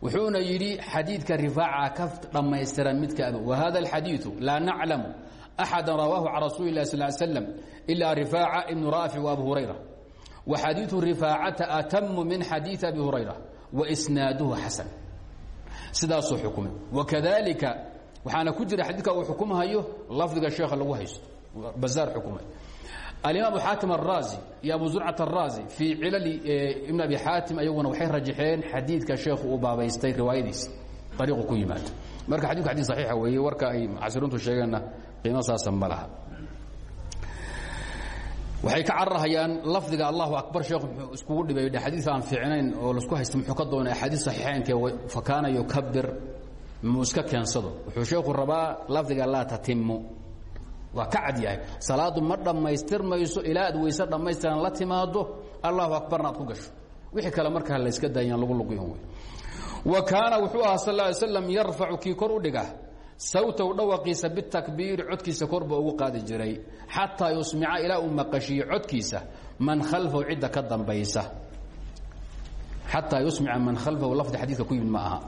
Wuxuuna yidhi xadiidka rifaaca ka dhammaystiran midka wahada alxadiiu laa naclamu axada rawaahu can rasuuli lah sal slam ila rifaaca ibnu raafic wa abu hurayra. Wa xadiiu rifaacata atamu min xadiii abi hurayra wa snaaduhu xasan sidaasuu xukumay. Wakadalika waxaana ku jira xadiidka uu xukumhayo lafdiga sheekha lagu haysto. Bazaar xukumay. Alimaam abu xaatim araazi iyo abu zurcat araazi fii cilali ibn abi xaatim ayaguna waxay rajaxeen xadiidka sheekhu uu baabaystay riwaayadiisi ariiqu ku yimaado. Marka xadidku xadid saxiixa weeye warka ay mucasiriintu sheegeenna qiimo saasa ma laha waxay ka cararhayaan lafdiga allahu akbar sheekhu muxuu iskugu dhibay xadiis aan fiicnayn oo la isku haysta muxuu ka doonay axaadiis saxiixeynke fakaana yukabir muu iska keensado. Wuxuu sheekhu rabaa lafdiga laa tatimu waa ka cad yahay. Salaadu ma dhammaystirmayso ilaa aad weyse dhammaystiran la timaado allahu akbarna aad ku gasho. Wixii kale markaa la yska daayaan lagu luguyan wey wa kaana wuxuu ahaa sal ly slam yarfacu kii kor u dhiga sawtow dhawaqiisa bitakbiiri codkiisa korba ugu qaadi jiray. Xataa yusmica ilaa uu maqashiyo codkiisa man khalfahu cidda ka dambaysa. Xataa yusmica man khalfahu lafdi xadiidka ku yimid ma aha.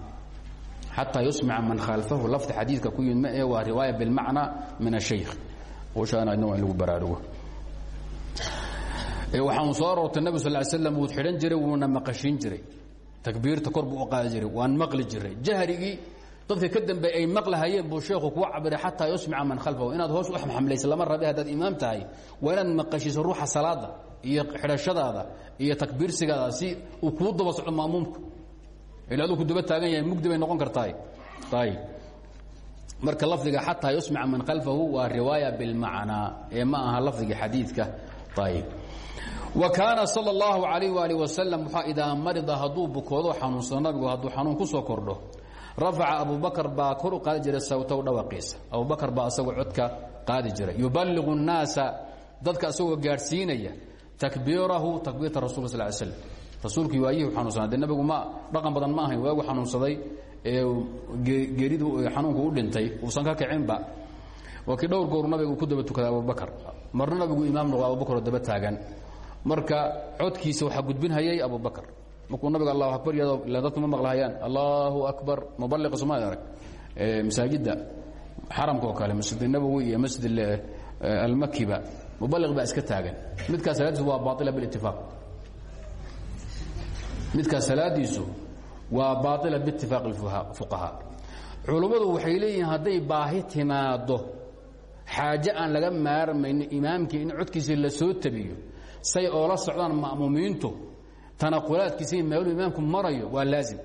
Xataa man khalfahu lafdi xadiidka ku yimid ma ee waa riwaaya bilmacna min ashaykh. Ushaana waa in lagu baraarugo. Waxaanu soo aroortay nabig sal slam wuu xidhan jiray wuuna maqashiin jiray. Takbiirta kor buu u qaadi jiray waan maqli jiray. Jahrigii dadka ka dambeey ay maqlahayeen buu sheekhu kuwa cabiray xataa yusmica man khalfahu. Inaad hoos u xamlaysa lama rabe haddaad imaam tahay waa inaad maqashiso ruuxa salaada iyo xidhashadaada iyo takbiirsigaada si uu kuu daba socdo maamuumku ila aduu ku daba taagan yahay mugdi bay noqon kartaay. Ayb marka lafdiga xataa yusmica man khalfahu waa riwaaya bilmacnaa ee ma aha lafdiga xadiidka. Ayb wa kaana sal اllahu alayh ali wasalam waxaa idaa marida hadduu bukoodo xanuunsado nabigu hadduu xanuun ku soo kordho rafaca abubakar baa kor u qaadi jiray sawtow dhawaqiisa. Abubakar baa asagoo codka qaadi jiray. Yuballigu الnaasa dadka asagoo gaadhsiinaya takbiirahu takbiirta rasul sal l slm rasuulkii waayihii xanuunsanaa dee nabigu ma dhaqan badan ma ahayn waagu xanuunsaday ee geeridu xanuunku u dhintay uusan ka kicinba. Waa kii dhowr goor nabigu ku daba tukaday abubakar. Marna nabigu imaam noqdo abubakaroo daba taagan. Marka codkiisa waxaa gudbinhayay abubakar markuu nabiga allahu akbar yado dadku ma maqlahayaan allahu akbar mubaliqa somaali arag. Masaajidda xaramka oo kale masjid nabowi iyo masjid almakiba mubaliq baa iska taagan. Midkaas salaadiisu waa baaila bilitifaaq midkaas salaadiisu waa baaila biitifaaq fuqahaa culummadu waxay leeyihiin hadday baahi timaado xaaje aan laga maarmayno imaamkii in codkiisa la soo tabiyo say oola socdaan ma'muumiintu tanaqulaadkiisa meeluu imaamku marayo waa laazim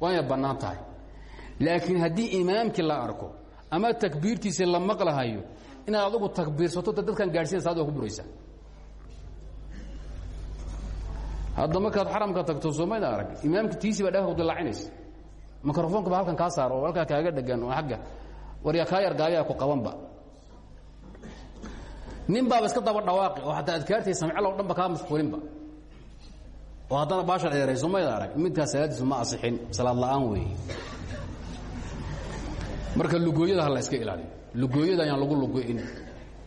waa inay bannaan tahay. Laakiin haddii imaamkii la arko ama takbiirtiisii la maqlahayo inaad adugu takbiirsato dadkan gaadhsiina salaad waa ku buraysa. Hadda markaad xaramka tagto soomayda arag imaamka tiisii baa dhaka dilaacinaysa mikrofoonka ba halkan kaa saaro oo halkaa kaaga dhegan oo agga waryaa kaa yargaayaa ku qabanba. Nin baaba iska daba dhawaaqi oo hataa adkaartay samcalo o dhan ba kaa mashquulinba oo haddana baasha dheeray soomayda arag. Midkaas salaadiisu ma asixin. Salaad la'aan weeye marka lugooyada ha la iska ilaaliyo lugooyada ayaan lagu lugo'in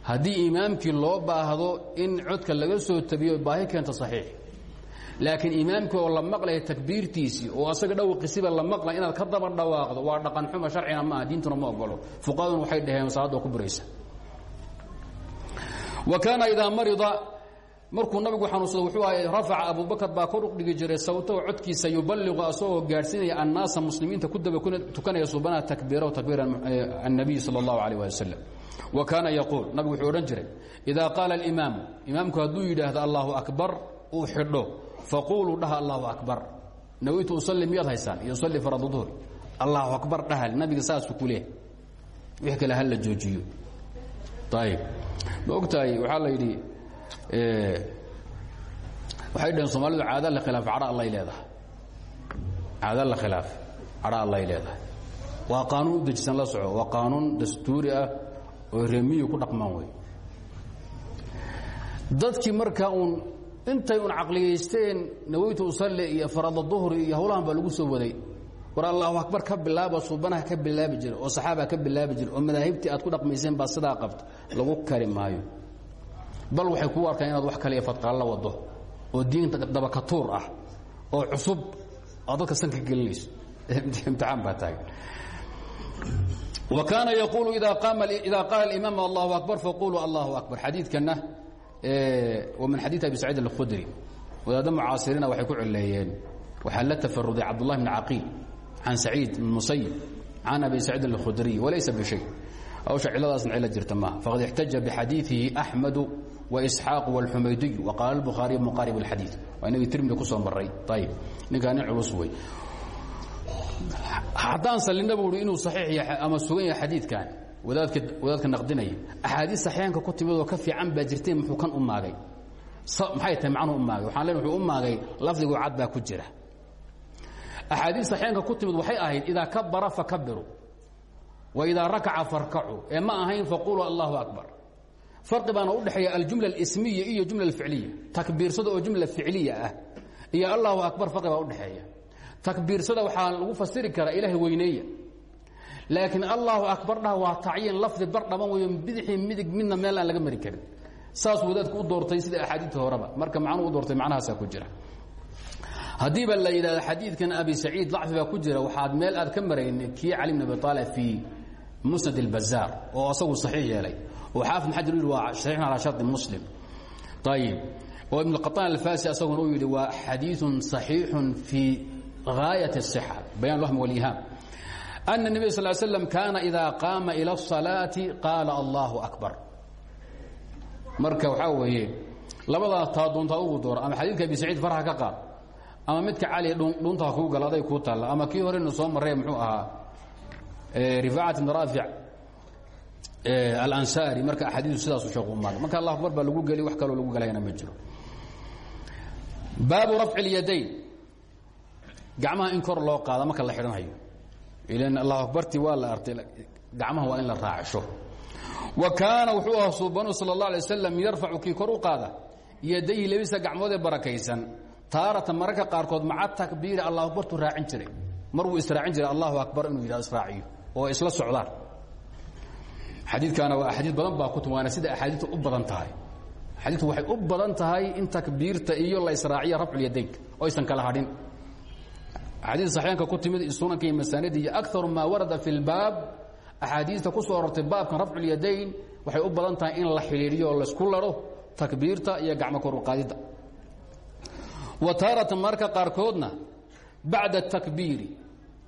haddii imaamkii loo baahdo in codka laga soo tabiyo baahi keento saxiix. Laakiin imaamkii oo la maqlaya takbiirtiisii oo asaga dhawaqisiba la maqlay inaad ka daba dhawaaqdo waa dhaqan xuma sharcina maaha diintuna ma ogolo fuqahaduna waxay dhaheen salaadda ku buraysa. Wa kaana idaa marida markuu nabigu xanuunsado wuxuu ahay rafaca abubakar baa kor u dhigi jiray sawtahu codkiisa yuballiqu asagoo gaadhsiinaya annaasa muslimiinta ku daba tukanaya subanaha takbiirahu takbiira annabiy sala allahu alayh waali wasalam wa kaana yaquul nabigu wuxuu odhan jiray idaa qaala alimaamu imaamku hadduu yidhaahdo allahu akbar uu xidho. Faquuluu dhaha allahu akbar. Nawaytu usalli miyaad haysaan? Iyo usalli farad duhri. Akbar dhahal nabiga saasuu ku leeh wix kale joojiyo. Ayib ma ogtahay la yidhi waxay dhaheen soomaalidu caada la khilaaf cadha allay leedahay. Caada la khilaaf cadha allay leedahay. Waa qaanuun u dejisan la soco waa qaanuun dastuuri ah oo remiyu ku dhaqmaan wey dadkii markaa uun intay un caqliyaysteen nawaytu usalli iyo farada duhri iyo hawlahan baa lagu soo waday. War allahu akbar ka bilaaba suubanaha ka bilaabi jira oo saxaaba ka bilaabi jira oo madaahibtii aad ku dhaqmayseen baa sidaa qabta lagu kari maayo bal waxay kuu arkaan inaad wax kaliya fadqaalla wado oo diinta dabakatuur ah oo cusub oo dadka sanka gelinayso. Imtixaan baa taagan. Wa kaana yaquulu ida qaala اimaam allahu akbar faquluu allahu akbar. Xadiidkana wa min xadiid abi saciid alkhudri wadaadda mucaasiriina waxay ku cileeyeen waxaa la tafaruday cabdullah bn caqiil can saciid bn musayib can abi saciid alkhudriy walaysa bishay hawsha ciladaasna cilo jirta maaha. Faqad ixtaja bixadiiihi axmedu waisxaaq wاlxumaydiy waqaala اlbukhaariy muqaarib اlxadiid waa inagii tirmidi ku soo maray ayib ninkaa nin culus wey haddaan salina bu i inuu saxiix yahay ama sugan yahay xadiidkan wadaadka wadaadka naqdinaya axaadiis saxiixanka ku timid oo ka fiican baa jirteen muxuu kan u maagay maxay tahay macnuu u maagay waxaan len wuxuu u maagay lafdigu cad baa ku jira axaadiis saxiixanka ku timid waxay ahayd idaa kabara fakabiru wa idaa rakaca farkacuu ee ma ahayn faquluu allahu akbar farqi baana u dhexeeya aljumla ismiya iyo jumla ficliya takbiirsada oo jumla ficliya ah. Iyo allahu akbar farqi baa udhexeeya takbiirsada waxaa lagu fasiri karaa ilaah weyneeya. Laakiin allahu akbar dhah waa tacyiin lafdi bar dhaban weyo bidixii midig midna meel aan laga mari karin. Saas wadaadku u doortay sida axaadiidta horeba. Marka macnuu u doortay macnahaasaa ku jira. Haddiiba la yidhahdo xadiidkan abi saciid dacfi baa ku jira waxaad meel aad ka marayna kii cali bn abi aalib fii musnad اlbazaar oo asagu saxiix yeelay oo xaafid xajar u yidhi waa saxiixun calaa sharطi muslim ayib oo ibn qaطaan alfasi asaguna uu yidhi waa xadiiثun صaxiixun fii غاaية الصحة بيان الوهم والإيهام أن النبي صلى اه عليه وسلم كان إذا قاaم إلى الصلاaة قاaل الله أكبر marka waxaa weeye labadaa taa doontaa ugu doora ama xadiidka abi saciid farxa ka qaad ama midka cali dhuntaa kuu gala aday kuu taalla ama kii horeynu soo marray muxuu ahaa rifaacat ibn raafic Eh, alansaari marka axaadiidu sidaasu sheeku umaada marka allah akbar baa lagu geli wax kaloo lagu galayana ma jiro. Baabu rafci اlyadayn gacmaha in kor loo qaada marka la xidhanhayo ilan allah akbarti waa la artay gacmaha waa in la raacsho wa kaana wuxuu aha suubanu sal اllah alay wasalam yarfacu kii kor u qaada. Yadayhi labisa gacmoodee barakaysan. Taaratan mararka qaarkood maca takbiiri allah akbartu raacin jiray. Mar wuu israacin jiray allahu akbar inuu yidhahdo israaciyo oo isla socdaan xadiidkaana waa axaadiid badan baa ku tim waana sida axaadiidta u badan tahay. Xadiidku waxay u badan tahay in takbiirta iyo la israaciya rafculyadaynka oo aysan kala hadhin. Axaadiis saxiixanka ku timid sunanka iyo masaanida iyo akaru maa warada fi lbaab axaadiista ku soo arortay baabkan rafculyadayn waxay u badan tahay in la xidhiidhiyo oo laysku laro takbiirta iyo gacmo kor u qaadidda wa taaratan marka qaarkoodna bacda takbiiri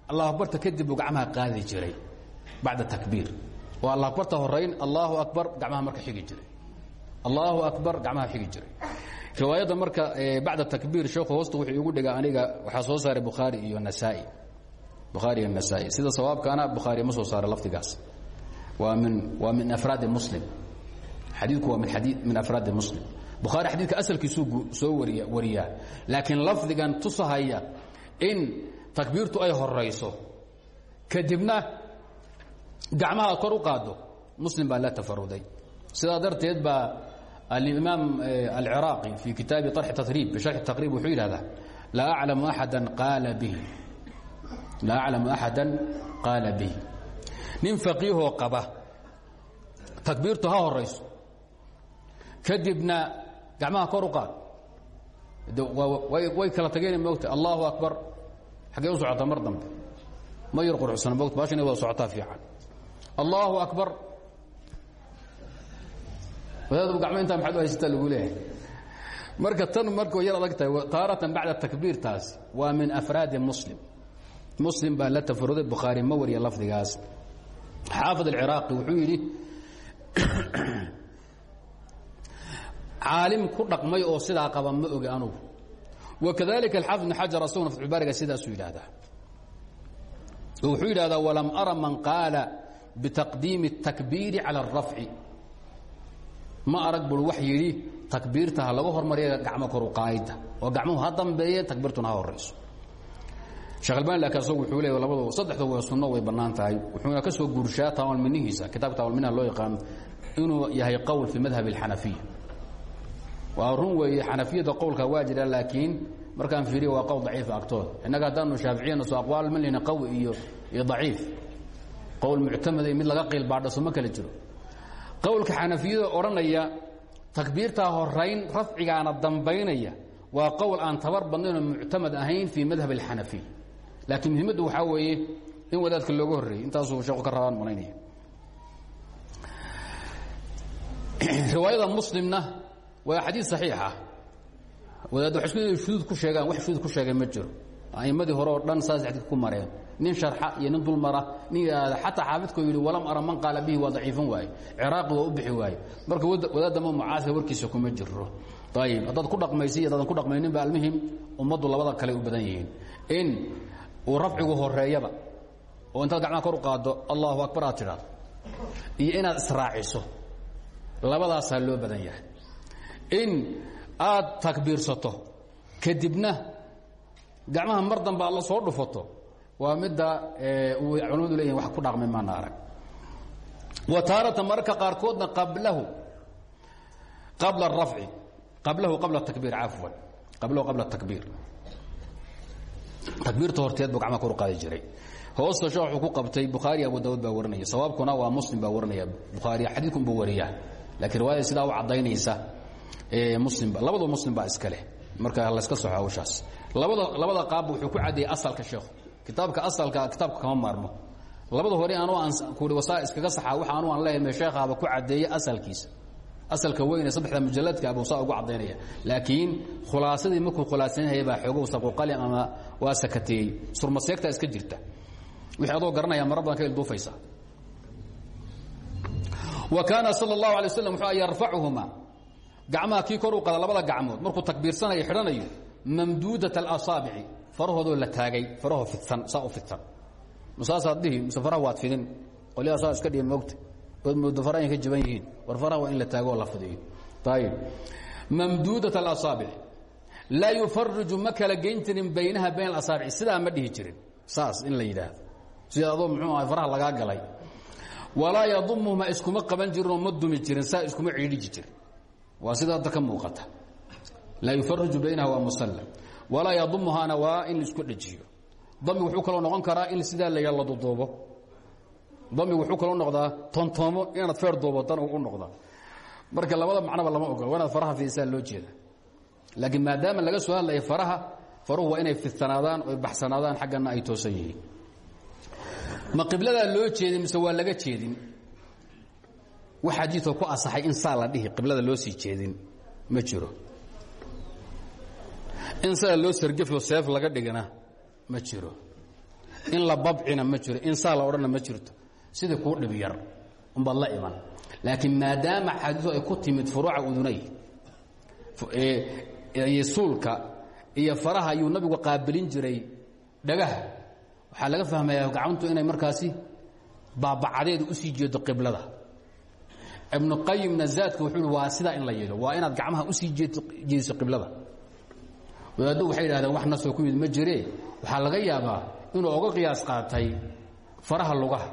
allah akbarta kadib buu gacmaha qaadi jiray bacda takbiir oo allah akbarta horayn allahu akbar gacmaha marka xigi jiray. Allahu akbar gacmaha xigi jiray. Riwaayadda marka bacda takbiir sheekhu hoosta wuxuu igu dhigaa aniga waxaa soo saaray bukhaari iyo nasaa-i. Bukhaari iyo nasaa-i. Sida sawaabkaana bukhaari ma soo saaray lafdigaas. Waa min waa min afraadi muslim. Xadiidku waa min adii min afraadi muslim. Bukhaari xadiidka asalkiisuu soo wariya wariyaa. Laakiin lafdigan tusahaya in takbiirtu ay horayso kadibna gacmaha kor u qaado muslim baa la tafaruday. Sidaa darteed baa alimaam alciraaqi fii kitaabi arxi tarib bisharxi taqrib wuxuu yidhahdaa laa aclamu axada qaala bihi. Laa aclamu axada qaala bihi. Nin faqiihoo qaba takbiirtu ha horayso kadibna gacmaha kor u qaad. Way kala tageen mogta allahu akbar. Xaggee u socota mar dambe. Ma yar quruxsana mogt baashan wada socotaa fiican allahu akbar. Wadaadbu gacmo intaa maxaad u haysataa lagu leeyahay. Marka tan markuu yar adag tahay taaratan bacda takbiirtaas waa min afraadi muslim. Muslim baa la tafaruday bukhaari ma wariya lafdigaas. Xaafid alciraaqi wuxuu yidhi caalim ku dhaqmay oo sidaa qaba ma ogi anugu. Wakadalika alxaafid bn xajar asaguna fatxulbaariga sidaasuu yidhaahdaa. Wuxuu yidhahdaa walam ara man qaala bitaqdiimi الtakbiiri calى الrafci ma arag bul wax yidhi takbiirta ha laga hormariya gacmo koru qaayidda oo gacmuhu ha dambeeye takbiirtuna ha horayso sheekh albani laakiin asagu wuxuu leeya labadu saddexda waa sunno way bannaan tahay wuxuuna ka soo guurshaa tawalminihiisa kitabka tawalminaha loo yaqaano inuu yahay qowl fii madhab اlxanafiya waa run weeye xanafiyadda qowlka waa jira laakiin markaan fiiriya waa qowl daciifa agtooda innaga haddaanu shaaficiyana soo aqwaal ma lihna qawi iyo iyo daciif qowl muctamada mid laga qiil baadhaso ma kala jiro. Qowlka xanafiyada odhanaya takbiirtaa horayn rafcigaana dambaynaya waa qowl aan tabar badnaynoo muctamad ahayn fii madhab alxanafiy laakiin muhiimaddu waxaa weeye in wadaadka looga horreeyey intaasuu sheeku ka rabaan malaynaya riwaayada muslimna waa xadiid saxiixa wadaad wa isku ku sheegaan wax shuduud ku sheegay ma jiro. A'immadii hore oo dhan saas ku mareen nin sharxa iyo nin dulmara nin yidhaahda xataa xaafidkoo yidhi walam ara man qaala bihi waa daciifan waaye. Ciraaqi waa u bixi waaye. Marka wadaadama mucaasir warkiisa kuma jiro ayib haddaad ku dhaqmaysa iyo hadaadan ku dhaqmayninba almuhim ummaddu labada kale u badan yihiin. In uu rafcigu horeeyaba oo intaad gacmaha kor u qaaddo allahu akbar aad tidhaado iyo inaad israaciso labadaasaa loo badan yahay. In aad takbiirsato kadibna gacmaha mar dambe aad la soo dhufato waa midda uu culamadu leeyihiin wax ku dhaqmay maana arag wa taaratan mararka qaarkoodna qablahu qabla arafci qablahu qabla takbiir cafwan qablahu qabla takbiir. Takbiirta horteed buu gacmaha kor u qaadi jiray. Hoosta shee wuxuu ku qabtay bukhaari abu daawud baa warinaya. Sawaabkuna waa muslim baa warinaya. Bukhaari xadiidkun buu wariyaa. Laakiin riwaayada sidaa u caddaynaysa muslimba labadaba muslim baa iska leh. Marka layska soxo hawshaas. Labada labada qaabba wuxuu ku caddeeyey asalka sheekhu kitaabka asalka kitaabka kama maarmo labada hore anuu aan kuhi wasaa iskaga saxaa waxa anuu aan leeyahay sheekhaaba ku caddeeyey asalkiisa. Asalka weyne saddexda mujalladka abuu saa ugu caddaynaya laakiin khulaasadii markuu khulaasanayay baa xoogow saquqali ama waa sakateeyey surmaseegtaa iska jirta. Wixii adoo garanaya mara badan ka ilduufaysa wa kaana sal اlahu alay waslam wuxuu yarfacuhuma gacmaha kii kor u qada labada gacmood markuu takbiirsanayo xidhanayo mamduudat alasaabici farahoodoo la taagay farahoo fidsan saa u fidsan. Masaasaad dhihi mise faraha waad fidin? Qolyaha saa iska dhihi moogta ood moodo faraha ka jaban yihiin. War faraha waa in la taago oo la fidiyo ayib mamduudat alasaabici laa yufariju ma kala geyn jirin baynaha bayn alasaabici sidaa ma dhihi jirin. Saas in la yidhaahdo. Sida adoo muxuu ahay faraha lagaa galay. Walaa yadumuhuma iskuma qaban jirinoo ma dumi jirin saa iskuma ciidhiji jirin waa sida hadda ka muuqata. Laa yufariju baynaha waa musalla walaa yadumuhaana waa in la isku dhejiyo damigu wuxuu kaloo noqon karaa in sidaa la la duduubo damigu wuxuu kaloo noqdaa tontoomo inaad feer duubadan u noqdaa. Marka labada macnoba lama ogolo waa inaad faraha fidisaa loo jeeda. Laakiin maadaama laga soo hadlaya faraha faruhu waa inay fidsanaadaan oy baxsanaadaan xaggana ay toosan yihiin. Ma qibladaa loo jeedin mise waa laga jeedin? Wax xadiidoo ku asaxay in saa la dhihi qiblada loo sii jeedin ma jiro in saa loo sargefo seef laga dhigana ma jiro. In la babcina ma jiro. In saa la odhana ma jirto. Sidai kuu dhib yar umbaad la iman. Laakiin maadaama xadiidu ay ku timid furuuca udunay suulka iyo faraha ayuu nabigu qaabilin jiray dhagaha waxaa laga fahmayaa gacantu inay markaasi baabacadeedu u sii jeedo qiblada. Ibnu qayimna zaadka wuxuu waa sidaa in la yeelo. Waa inaad gacmaha u sii jeediso qiblada wadaaddu waxay yidhahdeen wax nasoo ku yimid ma jiree waxaa laga yaabaa inuu oga qiyaas qaatay faraha lugaha.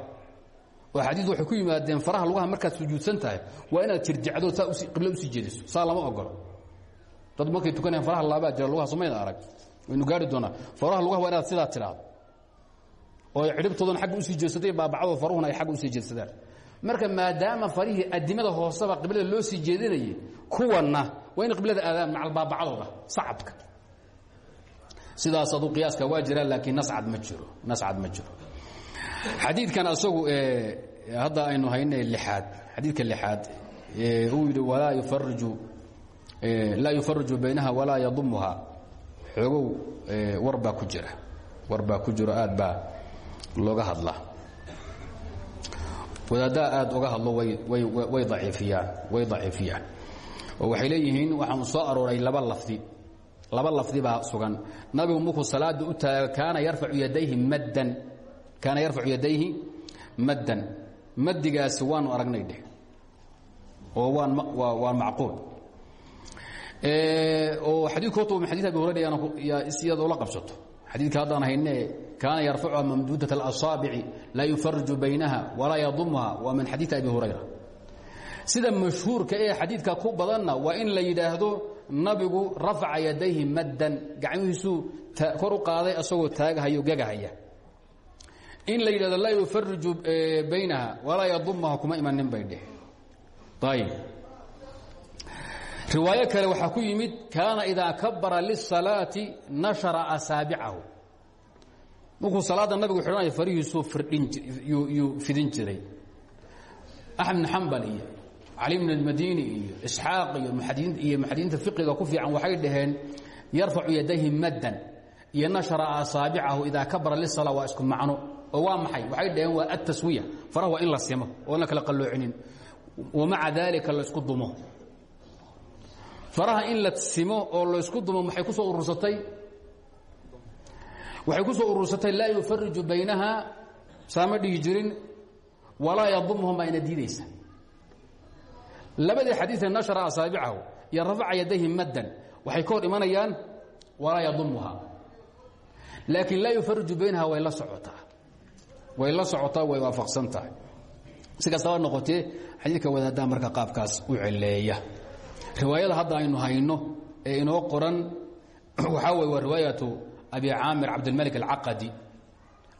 Oo xadiidu waxay ku yimaadeen faraha lugaha markaad sujuudsan waa inaad jirjicdo saa qibla u sii jeediso saa lama dad markay tukanayaan faraha laabaa jira lugaha somayna arag. Waynu gaari doonaa faraha lugaha waa inaad sidaa tidhaahdo oo cidhibtoodana agga u sii jeedsatay baabacadoo faruhuna ay agga u sii jeedsadaan. Marka maadaama farihii adimada hooseba qiblada loo sii jeedinayay kuwanna waa qiblada aadaan macal baabacadooda sacabka sidaas adu qiyaaska waa jiraan laakiin nascad ma jiro nascad ma jiro. Xadiidkan asagu hadda aynu haynay lixaad xadiidka lixaad uu yidhi walaa yufariju laa yufariju baynaha walaa yadumuha xoogow war baa ku jira war baa ku jiro aad baa looga hadla wadaaddaa aad uga hadlo way way way daciifiyaan oo waxay leeyihiin waxaan soo arooray laba lafdi laba lafdi baa sugan. Nabigu markuu salaada u taago kaana yadayhi maddan. Kaana yarfacu yadayhi maddan. Maddigaasi waanu aragnay dheh oo waan waa macquul. Oo xadiidku horta min xadid abi hurayra iyada ula qabsato. Xadiidka haddaan hayne kaana yarfacuha mamduudat اlasaabici laa yufariju baynaha walaa yadumuha waa min xadiid abi hurayra. Sida mashhuurka ee xadiidka ku badanna waa in la yidhaahdo nabigu rafaca yadayhi maddan gacmihiisuu kor u qaaday asagoo taagahayo gagahaya in la yidhahdo laa yufariju baynaha walaa yadumaha kuma imanin bay dheh. Ayb riwaayo kale waxaa ku yimid kaana idaa kabara lisalaati nashara asaabicahu. Markuu salaadda nabigu xidhanaya farihiisuu irdhinyuu fidin jiray. Axmed iyo cali bn اmadini iyo isxaaq iyo muxadidiinta fiqiga ku fiican waxay dhaheen yarfacu yadayhi maddan iyo nashara asaabicahu kabara lisala waa isku macno oo waa maxay? Waxay dhaheen waa ataswiya faraha waa in la simo oon la kala qalloocinin. Wamaca daalika laysku dumo. Faraha in la simo oo laysku dumo maxay ku soo urursatay? Waxay ku soo urursatay laa yufariju baynaha saama jirin walaa yadumuhum baa ina diidaysa labadii xadiiee nashra asaabicahu iyo rafaca yadayhi maddan waxay ka hor imanayaan walaa yadumuha laakiin laa yufariju baynaha way la socotaa. Way la socotaa way waafaqsan tahay si kastaba noqotee xadiidka wadaaddaa marka qaabkaas u celeeya. Riwaayada hadda aynu hayno ee inoo qoran waxaa wey waa riwaayatu abi caamir cabdilmalik alcaqadi.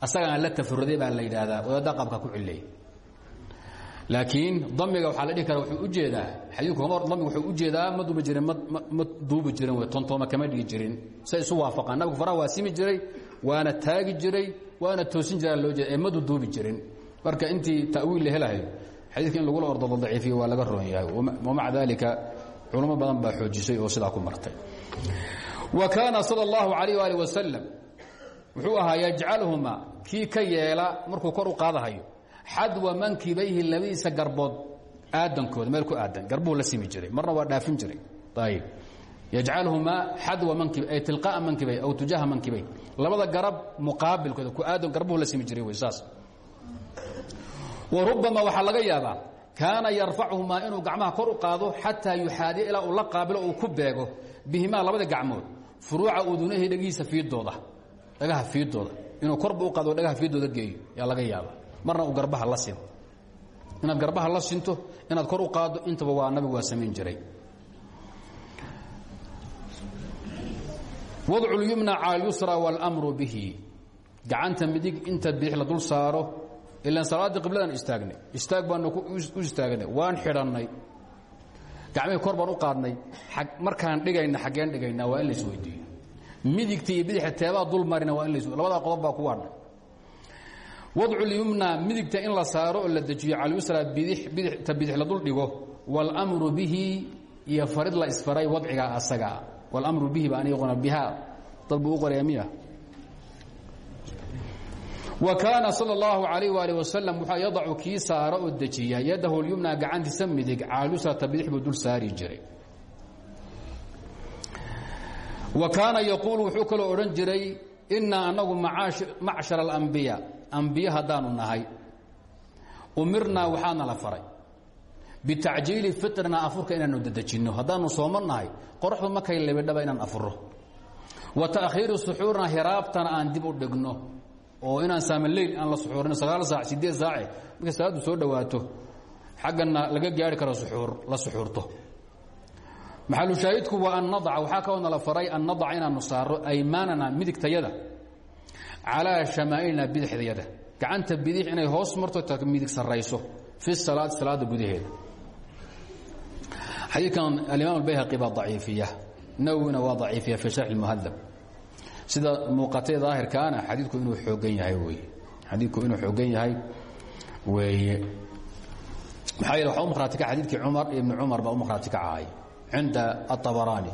Asagaana la tafaruday baa la yidhaahdaa wadaadda qaabka ku celeeya laakiin damiga waxaa la dhihi kara wuxuu u jeedaa xadiidku kama damiga wuxuu u jeedaa ma duubi jirin ma duubi jirin w tontooma kama dhigi jirin. Say isu waafaqaan. Nabigu faraha waa simi jiray waana taagi jiray waana toosin jiraa loo jeeda ee madu duubi jirin. Marka intii ta'wiil la helahayo xadiidka in lagula ordo la daciifiyo waa laga roon yahay wamaca dalika culamo badan baa xoojisay oo sidaa ku martay. Wa kaana sala allahu calayh waali wasalam wuxuu ahaa yajcalhuma kii ka yeela markuu kor u qaadahayo xadwa mankibayhi labadiisa garbood aadankooda meel ku aadan garbuhu la simi jiray marna waa dhaafin jiray. Ayb yajcalhumaa xadwa mankib ay tilqaaa mankibay aw tujaha mankibay. Labada garab muqaabilkooda ku aadan garbuhu la simi jiray wey saas. Wa rubbama waxaa laga yaabaa kaana yarfachumaa inuu gacmaha kor u qaado xataa yuxaadiya ilaa uu la qaabilo uu ku beego bihimaa labada gacmood furuuca udunahi dhegihiisa fiidooda dhagaha fiidooda inuu korba u qaado dhagaha fiidooda geeyo yaa laga yaaba marna uu garbaha la sinto. Inaad garbaha la sinto inaad kor u qaaddo intaba waa nabigu waa samayn jiray. Wadcu lyumna cala اlyusra wاlmru bihi. Gacanta midig inta bidix la dul saaro ilaan salaaddii qibladan istaagnay istaag baanu u istaagnay waan xidhannay. Gacmihii kor baan u qaadnay. Markaan dhigayna xaggeen dhigayna waa in laisweydiiyo midigta iyo bidixda teebaa dul marina waa in labadaa qodob baa ku wadhnay wadcu lyumna midigta in la saaro oo la dejiyo cala yusra bidixta bidix la dul dhigo wاlmru bihi iyo farid la isfaray wadcigaa asagaa wاlmru bihi ba aniguna biha dad buu u qoraya miya wa kaana salى اllahu عalayh wali wasalam wuxuu yadacu kii saaro oo dejiya yadahu اlyumna gacantiisa midig cala yusrata bidix buu dul saari jiray wa kaana yaquulu wuxuu kaloo odhan jiray inaa anagu macshar اlambiya ambiye haddaanu nahay. Umirnaa waxaana la faray. Bitacjiili fitrina afurka inaanu dadejinno haddaanu soomo nahay qoraxdu markay lebidhaba inaan afuro wa ta'khiiri suxuurna hiraabtana aan dib u dhigno oo inaan saamaleyl aan la suxuurin sagaal saac sideed saace markay salaaddu soo dhowaato xaggana laga gaari karo suxuur la suxuurto. Maxalushaahidku waa an nadaca. Waxaa kaloo la faray an nadaca inaanu saaro aymaanana midigtayada calaa shamaa'ilna bidixdayada gacanta bidix inay hoos marto midig sarrayso fi salaati salaada gudaheeda. Xadiidkan alimaam albayhaqi baa daciifiya. Nawowina waa daciifiya fi sharxi muhadab sida muuqatay daahirkaana xadiidku inuu xoogan yahay weye xadiidku inuu xoogan yahay weeye. Maxaa yeele waxaa u maqhraati ka xadiidkii cumar ibni cumar baa u maqhraati ka cahay cinda aلطabaraani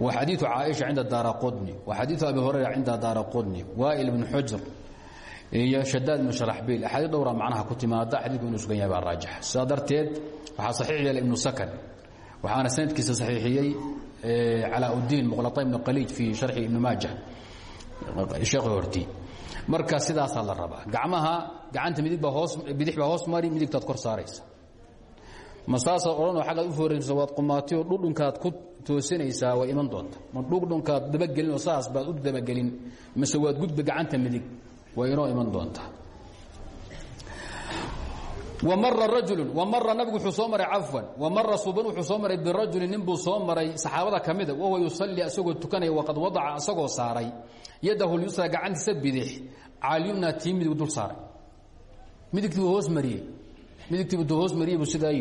wa xadiiثu caaisha cinda daara qudni wa xadiiثu abi hurayra cinda daara qudni waa'il ibn xujr iyo shadaad ibnu sharaxbiil axaadiis dhowra macnaha ku timaada xadiidku inuu sugan yahay baa raajix. Sidaa darteed waxaa saxiix yeelay ibnu sakan waxaana sanadkiisa saxiixiyey calaa uddiin muqlata ibnu qaliij fii sharxi ibni maaja sheekhi horti. Marka sidaasaa la rabaa. Gacmaha gacanta midig baa hoos bidix baa hoos mari midigtaad kor saaraysa ma saasaad odhanoo xaggaad u fooraysa waad qumaatiyoo dhudhunkaad ku toosinaysaa way iman doonta. Ma dhudhunkaad dabagelin oo saas baad u dabagelin mase waad gudba gacanta midig way inoo iman doontaa wamara rajulu wamara nabigu wuxuu soo maray cafwan wamara suban wuxuu soo maray birajulin nin buu saxaabada ka mida wahuwa yusalli asagoo tukanaya waqad wadaca asagoo saaray yadahu lyusra gacantiisa bidix calyumna tii midig dul saaray. Midigtii buu hoos mariyey midigtiibu hoos mariyey buu sidaa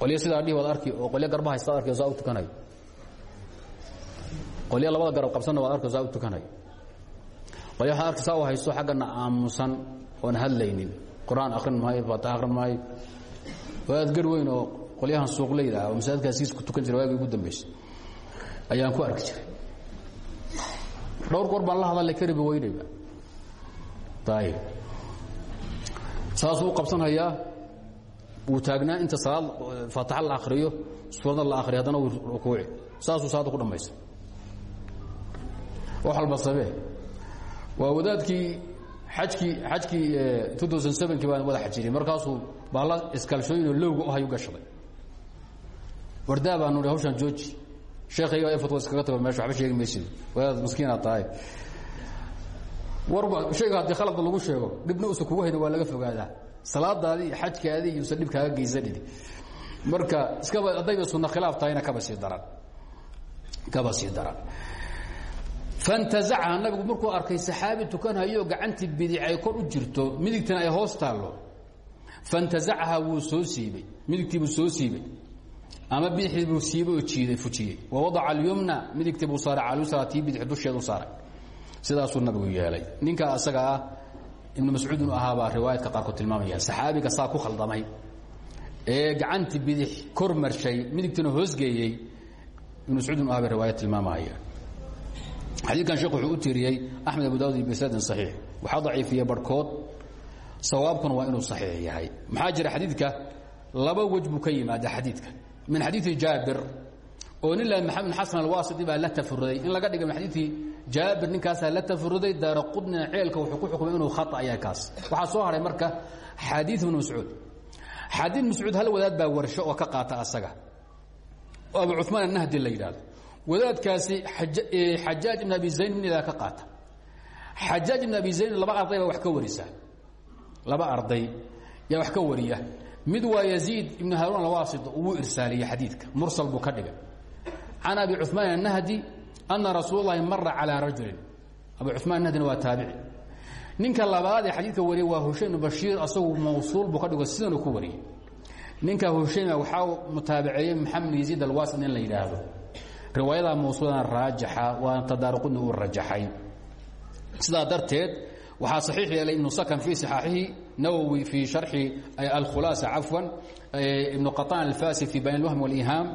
qolyo sidaa dhihi waad arki oo qolyo garba haysta ad arki saa u tukanayo qolyo labada garab qabsanna waad arki saa u tukanayo qolyo waxaad arki saa u haysto xaggana aamusan oon hadlaynin. Qur'aan akrin maayo faatax akrin maayo. Wadaad gar weyn oo qolyahan suuqleyda ah oo masaajidkaasiis ku tukan jira waagii ugu dambaysay ayaan ku arki jiray. Dhowr goor baan la hadallay kariba weynayba. Ayib saasuu u qabsanhayaa wuu taagnaa inta salaad faataxa la akriyo suuradna la akriyo haddana wuu rukuuci. Saasuu salaadda ku dhammaysa. Wax walba sabee waa wadaadkii ajkii xajkii kii baan wada xajiriyey markaasuu baalla iskalshooyinoo lowga u hayu gashaday. Wardaa baa nuhi hawshaan jooji sheekayga ee fatwa iskaga tago meesha waxba sheegi maysid. Wadaad maskiinaad tahay. Warba shayga haddii khaladba lagu sheego dhibna uusan kugu hayna waa laga fogaadaa salaadaadii iyo xajkaadii yuusan dhib kaaga geysanini marka iskaba haddayba sunna khilaaf tahayna kaba sii daran kaba sii daran fantazacha nabigu markuu arkay saxaabi tukanhayo gacantii bidic ay kor u jirto midigtina ay hoos taallo. Fantazacha wuu soo siibay midigtiibuu soo siibay. Ama bidixdii buu siibay oo jiiday fujiyey. Wawadaca alyumna midigtii buu saaray calusra tii bidix dusheedu saaray. Sidaasuu nabigu yeelay. Ninkaa asaga ah ibnu mascuud inu ahaabaa riwaayadka qaarkood tilmaamaya saxaabiga saa ku khaldamay ee gacantii bidix kor marshay midigtiina hoosgeeyey ibnu mascuud inu ahaa bay riwaayad tilmaamahaya xadiidkan sheekh wuxuu u tiiriyey axmed abu daawud iyo bisadin saxiix. Waxaa daciifiya barhkood sawaabkuna waa inuu saxiix yahay. Maxaa jira xadiidka? Laba wej buu ka yimaada xadiidka. Min xadiidi jaabir oo nin la maxamed xasan alwaasiti baa la tafuruday in laga dhiga xadiidkii jaabir ninkaasaa la tafuruday daara qudnina ceelka wuxuu ku xukumay inuu khata yahay kaas. Waxaa soo haray marka xadiid ibnu mascuud. Xadiid mascuud hal wadaad baa warsho oo ka qaata asaga. Oo abu cumaan annahdi la wadaadkaasi xajaaj ibn abi zayn minidaa ka qaata. Xajaaj ibn abi zayn laba arday wax ka warisa. Laba arday yaa wax ka wariya. Mid waa yaziid ibn haruun alwasit wuu irsaaliye xadiidka. Mursal buu ka dhigay can abi cuثmaan الnahdi ana rasuul اlahi mara calىa rajulin abu cuثmaan nahdina waa taabici ninka labaad ee xadiidka wariya waa hushaym bashiir asagu mawsuul buu ka dhigo sidanuu ku wariyey ninka hushayma waxaa mutaabaceeyey maxamed yaziid alwasit in la yidhaahdo riwaayada mawsuulana raajaxa waana tadaarqudna uu rajaxay sidaa darteed waxaa saxiix yeelay ibnu sakan fii صaxaaxihi nawowi fii sharxi alkhulaasa cafwan ibnu qaطaan alfasi fii bayan اlwahm wاlihaam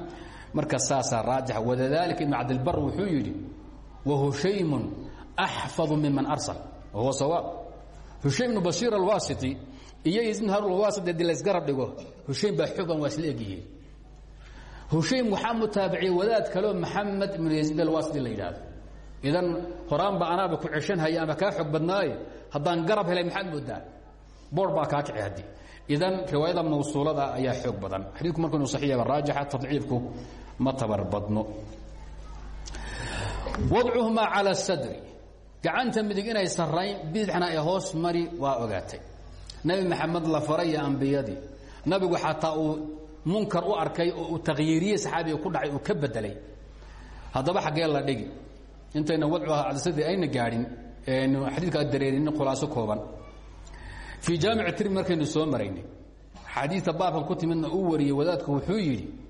marka saasaa raajaxa wadalika ibn cabdilbar wuxuu yidhi wahushaymu axfadu miman arsal wahuwa sawaab. Hushaym ibnu bashiir alwasiti iyo ibn harun alwasit haddii laysgarab dhigo hushaym baa xoogan waa isla egyihiin. Hushaym waxaa mutaabiciyey wadaad kaleo maxamed ibnu yaziid alwasiti la yidhaahdo. Idan horaanba anaaba ku ceshanhaya ama kaa xog badnaaye haddaan garab helay maxaad moodaa boor baa kaa kici haddii. Idan riwaayada mawsuulada ayaa xoog badan. Xadiidku marka inuu saxiixaba raajixa tadciifku ma tabar badno. wadcuhumaa cala sadri. Gacanta midig inay sarrayn bidixna ay hoos mari waa ogaatay. Nebi maxamed la faray iyo ambiyadii. Nabigu xataa uu munkar u arkay oo uu takhyiiriyey saxaabiga ku dhacay uu ka bedelay. Haddaba xaggee la dhigi. Intayna wadcuha cadsadii ayna gaadhin nu xadiidka dareerinin khulaaso kooban. Fii jaamic tirmi markaynu soo maraynay xadiidka baabkan ku timidna uu wadaadku wuxuu yidhi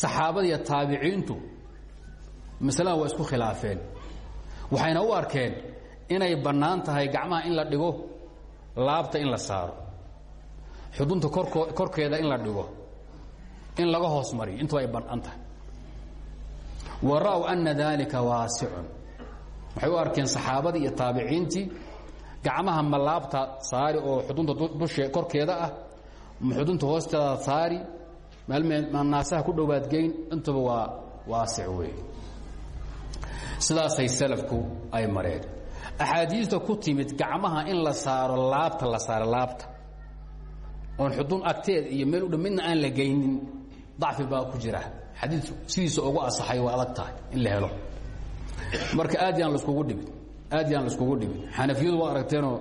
saxaabada iyo taabiciintu masaladan waa isku khilaafeen. Waxayna u arkeen inay bannaan tahay gacmaha in la dhigo laabta in la saaro. Xudunta korko korkeeda in la dhigo in laga hoos mariyo intuba ay bannaan tahay. Wa ra'w ana dalika waasicun waxay u arkeen saxaabadii iyo taabiciintii gacmaha ma laabta saari oo xudunta dushe korkeeda ah ma xudunta hoosteeda saari ma naasaha ku dhowaadgeyn intuba waa waasic wey sidaasay salafku ay mareen. Axaadiista ku timid gacmaha in la saaro laabta la saaro laabta. Oon xudun agteed iyo meel u dha midna aan la geynin dacfi baa ku jira. Xadiid sidiisa ugu asaxay waa adag tahay in la helo. Marka aad yaan laskugu dhibin aad yaan laiskugu dhibin. Xanafiyadu waa aragteenoo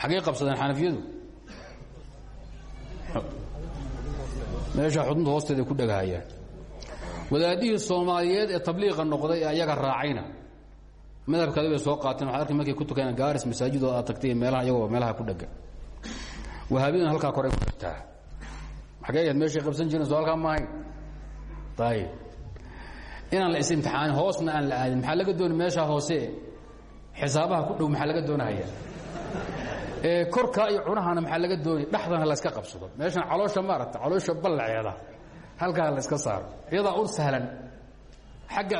xaggay qabsadeen xanafiyadu meesha xudunta hoosteeda ku dhegahayaan wadaadihii soomaaliyeed ee tabliiqa noqday ee ayaga raacayna. Madhabkaadi bay soo qaateen waxad arki markay ku tukayaan gaaris masaajidooda aad tagtay meelaha iyagoo meelaha ku dhega wahaabiyaduna halkaa koray ku dhigtaa xagee ayaad meeshay qabsan jirin soo halkaa maahayn ayib inaan la is-imtixaanin hoosna aan la aadin. Maxaa laga dooni meeshaa hoose? Xisaabaha ku dhow maxaa laga doonahaya korkaa iyo cunahana maxaa laga doonaya dhexdana layska qabsado. Meeshan caloosha maaragta caloosha ballaceeda. Halkaa layska saaro. Iyadaa u sahlan. Agga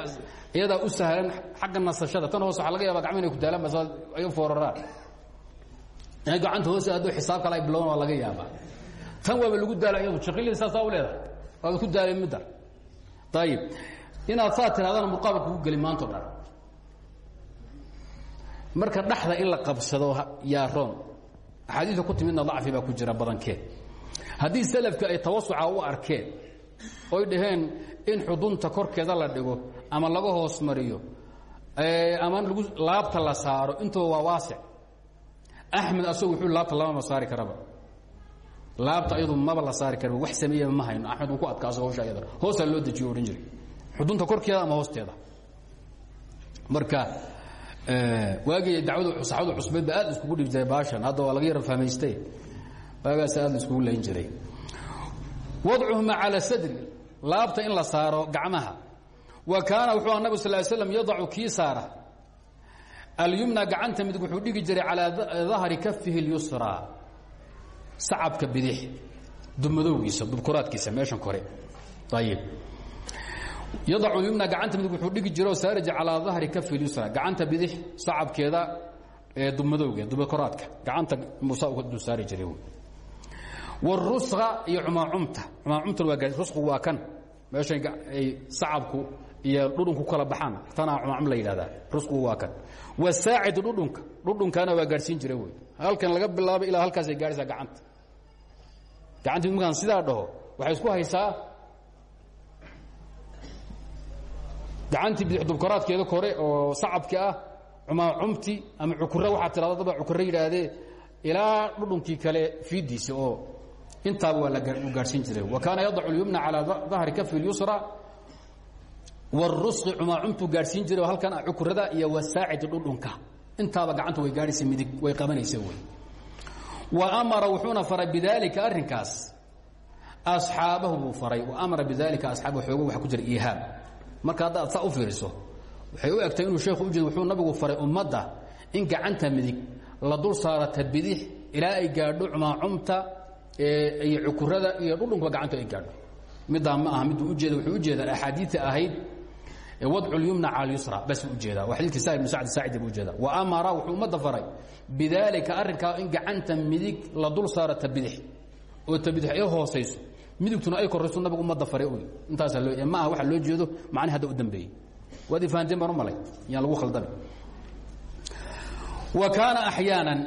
iyadaa u sahlan xagga nasashada. Tan hoose waxa laga yaaba gacma inay ku daalaan bas ay fooraraan. Inay gacanta hoose hadduu xisaab kale ay bilowna waa laga yaabaa. Tan waaba lagu daala iyadu. Shaqilii saasaa u leedahay. Waaba ku daalay midda. Ayib inaad saa tirahdana murqaaba kugu geli maanto dhan marka dhexda in la qabsado yaa roon axaadiista ku timidna dacfi baa ku jira badankeed. Haddii salafka ay tawasuca u arkeen oy dhaheen in xudunta korkeeda la dhigo ama laga hoos mariyo ama laabta la saaro intuba waa waasic axmed asagu wuxuu laabta lamama saari karaba. Laabta iyadu maba la saari karaba wax sameeyaba ma hayno. Axmed uu ku adkaa asaga hawsha iyada hoosaa loo dejiyo odhan jiray. Xudunta korkeeda ama hoosteeda? Marka waagii dacwadu saxaabadu cusbeed ba aad iskugu dhib jiray baashan. Hadda waa laga yara fahmaystay waagaas aad iskugu layn jiray. Wadcuhuma calى sadri laabta in la saaro gacmaha. Wa kaana wuxuu nabig sal ly slam yadacu kii saara. Alyumna gacanta midig wuxuu yadacu yumna gacanta midig wuxuu dhigi jiro saarij calaa dahri kafi اlyusra gacanta bidix sacabkeeda ee dubmadowgeeda dubkoraadka gacanta musa dul saari jiray wاruska iyo cumaacumta cumaacumtuna waa rusku waa kan meeshay ay sacabku iyo dhudhunku kala baxaan tanaa cumaacum la yidhahdaa rusku waa kan. Wasaacidu dhudhunka dhudhunkana waa gaadhsiin jira wey halkan laga bilaabo ilaa halkaasay gaadhaysaa gacanta. Gacanta markaan sidaa dhaho waxay isku haysaa gacantii bidix dubkoraadkeeda kore oo sacabki ah cumaacumti ama cukura waxaa tirada daba cukura yidhaahdee ilaa dhudhunkii kale fiidiisa oo intaaba waa u gaadhsiin jiray wa kaana yadacu اlyumna calىa dahri kafi اlyusra wاruski cumaacumtuu gaadhsiin jiray oo halkan cukurada iyo wasaacidi dhudhunka intaaba gacanta way gaadhaysa midig way qabanaysa wey wa amara wuxuuna faray bidaalika arrinkaas asxaabahu buu faray wa amara bidaalika asxaabahu xoogo waxa ku jira iihaab marka haddaad saa u fiiriso waxay u egtay inuu sheekhu ujeed wuxuu nabigu faray ummadda in gacanta midig la dul saarata bidix ilaa ay gaadho cumaacumta iyo cukurada iyo dhudhunkuba gacanta ay gaadho. Middaa ma aha miduu ujeeda wuxuu u jeedaa axaadiita ahayd wadcu lyumna cala lyusra bas u jeedaa waa xadiidkii sahib bn sacd saacidi buu u jeedaa wa amara wuxuu ummadda faray bidaalika arrinkaa in gacanta midig la dul saarata bidix. Oo ta bidix ay hoosayso midigtuna ay korayso nabigu ummadda faray oy intaasaa loo ma aha waxa loo jeedo macnihi hadda u dambeeyey. Waad ifahanteen baan u malay yaan lagu khaldami wa kaana axyaanan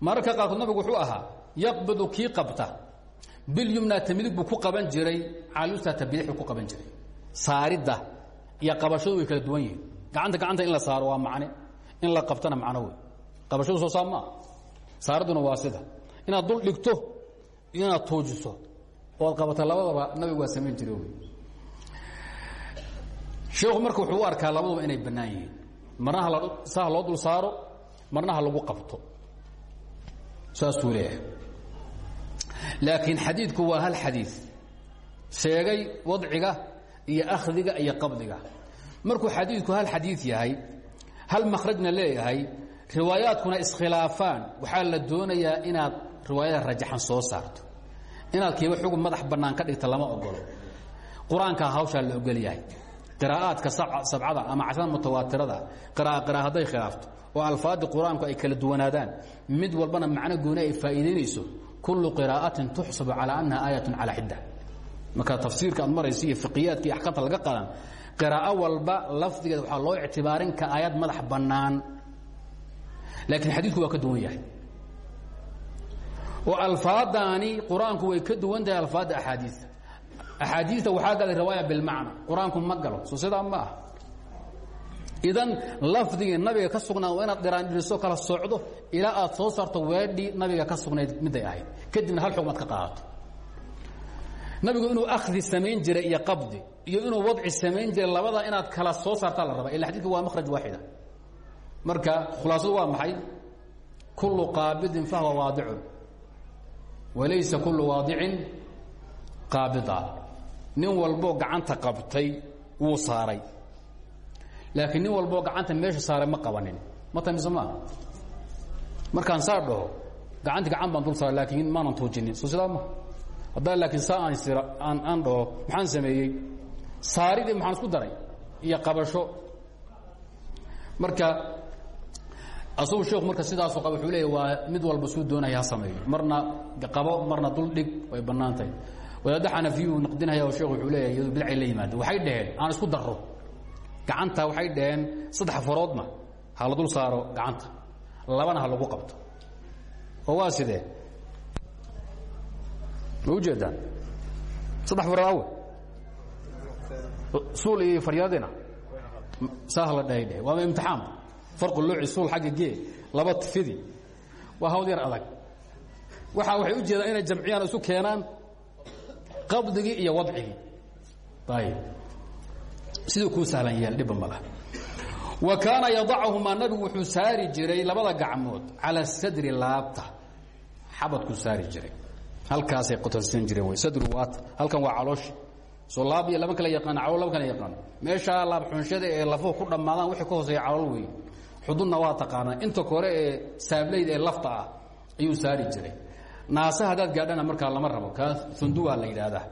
mararka qaarkood nabigu wuxuu ahaa yaqbidu kii qabta. Bilyumnata midig buu ku qaban jiray calusata bidixuu ku qaban jiray. Saaridda iyo qabashadu way kala duwan yihiin. Gacanta gacanta in la saaro waa macne in la qabtana macno wey qabashadu soo saab maa saaridduna waa sida. Inaad dul dhigto iyo inaad tuujiso oad qabata labadaba nabigu waa samayn jire sheekhu marka wuxuu u arkaa labaduba inay bannaan yihiin. Marnaha la saha loo dul saaro marnaha lagu qabto. Saasuu leeyahay. Laakiin xadiidku waa hal xadiid. Sheegay wadciga iyo akhdiga iyo qabdiga. Markuu xadiidku hal xadiid yahay hal makhrajna leeyahay riwaayaadkuna iskhilaafaan waxaa la doonayaa inaad riwaayada rajaxan soo saarto inaad kiiba xugun madax bannaan ka dhigta lama ogolo qur'aankaa hawshaa la ogol yahay qiraa'aadka sabcada ama cashrada mutawaatirada qira'a qira'a hadday khilaafto oo alfaadii qur'aanku ay kala duwanaadaan mid walbana macno gooni ay faa'iidaynayso kullu qiraa'atin tuxsabu calaa annaha aayatun calaa xidda. Marka tafsiirka aad maraysa iyo fiqiyaadka iyo axkaamta laga qadan qiraa'o walba lafdigeeda waxaa loo ictibaarin ka aayad madax bannaan. Laakiin xadiidku waa ka duwan yahay oo alfaadaani qur'aanku way ka duwan tahay alfaadda axaadiista. Axaadiista waxaa galay riwaaya bilmacna. Qur'aanku ma galo. Soo sidaa ma ah idan lafdigii nabiga ka sugnaa waa inaad dhiraandhiriso kala socdo ilaa aad soo saarto weedhii nabiga ka sugnayd midday ahayd. Kadibna hal xugmaad ka qaadato. Nabigu inuu akhdi samayn jiray iyo qabdi iyo inuu wadci samayn jiray labada inaad kala soo saartaa la rabaa. Ila xadidka waa makhraj waaxida. Marka khulaasadu waa maxay? Kullu qaabidin fahwa waadicun walaysa kullu waadicin qaabida. Nin walboo gacanta qabtay wuu saaray. Laakiin nin walboo gacanta meesha saaray ma qabanin. Ma tamise maaha markaan saa dhaho gacanti gacan baan dul saaray laakiin maanan tuujinin soo sidaa ma? Haddaa laakiin saa aan sira aan aan dhaho maxaan sameeyey? Saaridii maxaan isku daray? Iyo qabasho. Marka asagu sheekhu marka sidaasoo qaba wuxuu leeya waa mid walba suu doonaya ha sameeyo. Marna qabo marna dul dhig way bannaan tahay wadaadda xanafiyuu naqdinaya oo sheekhu wuxuu leeyahay iyadu bidcay la yimaada waxay dhaheen aan isku darro. Gacanta waxay dhaheen saddex faroodna ha la dul saaro gacanta. Labana ha lagu qabto. Oo waa sidee ma ujeedaan saddex farood awe suul iyo faryaadina? Saa la dhahay dheh waama imtixaan suul xagga gee laba fidi. Waa hawd yar adag. Waxa waxay u jeedaan inay jamciyaan isu keenaan qabdigii iyo wadcigii ayib siduu kuu sahlan yeel dhibba ma lah wa kaana yadachumaa nabigu wuxuu saari jiray labada gacmood cala sadri laabta. Xabadkuu saari jiray. Halkaasay qotonsan jireen sadru waat halkan waa calooshi soo laab iyo lama kala yaqaan calool lama kala yaqaan. Meeshaa laab xunshada ee lafuhu ku dhammaadaan wixii ka hooseeya calool weeye xudunna waa taqaanaa. Inta kore ee saablayda ee lafta ah ayuu saari jiray. Naasa haddaad gaadhana markaa lama rabo. Kaa unduwaa la yidhaahdaa.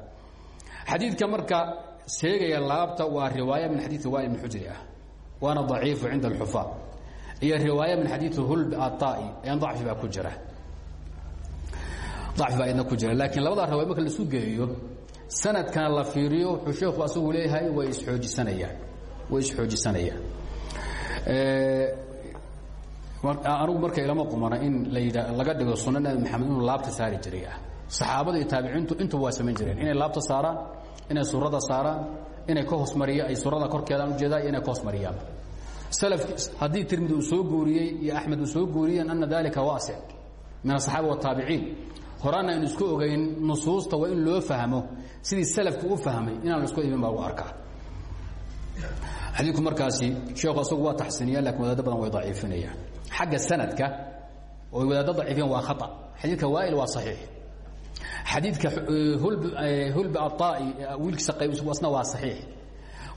Xadiidka marka sheegaya laabta waa riwaaya min xadiii wail bn xujri ah. Waana daciifu cinda alxufaad iyo riwaaya min xadiii hulb atai en dacfi baa ku jira. Dacfi baa idna ku jira. Laakiin labadaa riwaaya marka laisu geeyo sanadkana la fiiriyo wuxuu sheekhu asagu leeyahay way isxoojisanayaan way isxoojisanayaan anugu marka ilama qumana in laga dhigo sunna nabi maxamed inuu laabta saari jiray ah. Saxaabada iyo taabiciintu intuba waa samayn jireen. Inay laabta saaraan inay surada saaraan inay ka hoosmariya ay surada korkeedaan u jeedaa iyo inay ka hoosmariyaan haddii tirmidi uu soo guuriyey iyo axmed uu soo guuriyeen ana dalika waasic min asaxaaba wataabiciin horaana aynu isku ogeyn nusuusta waa in loo fahmo sidii salafku u fahmay inaan la isku imin baa lagu arkaa xadiidku markaasi sheekhu asagu waa taxsiiniya laakiin wadaado badan way daciifinayaan. Xagga sanadka oo wadaaddo daciifiyeen waa khata. Xadiidka waail waa saxiix. Xadiidka hulbi aطaa'i wiilkiisa qaybisna waa saxiix.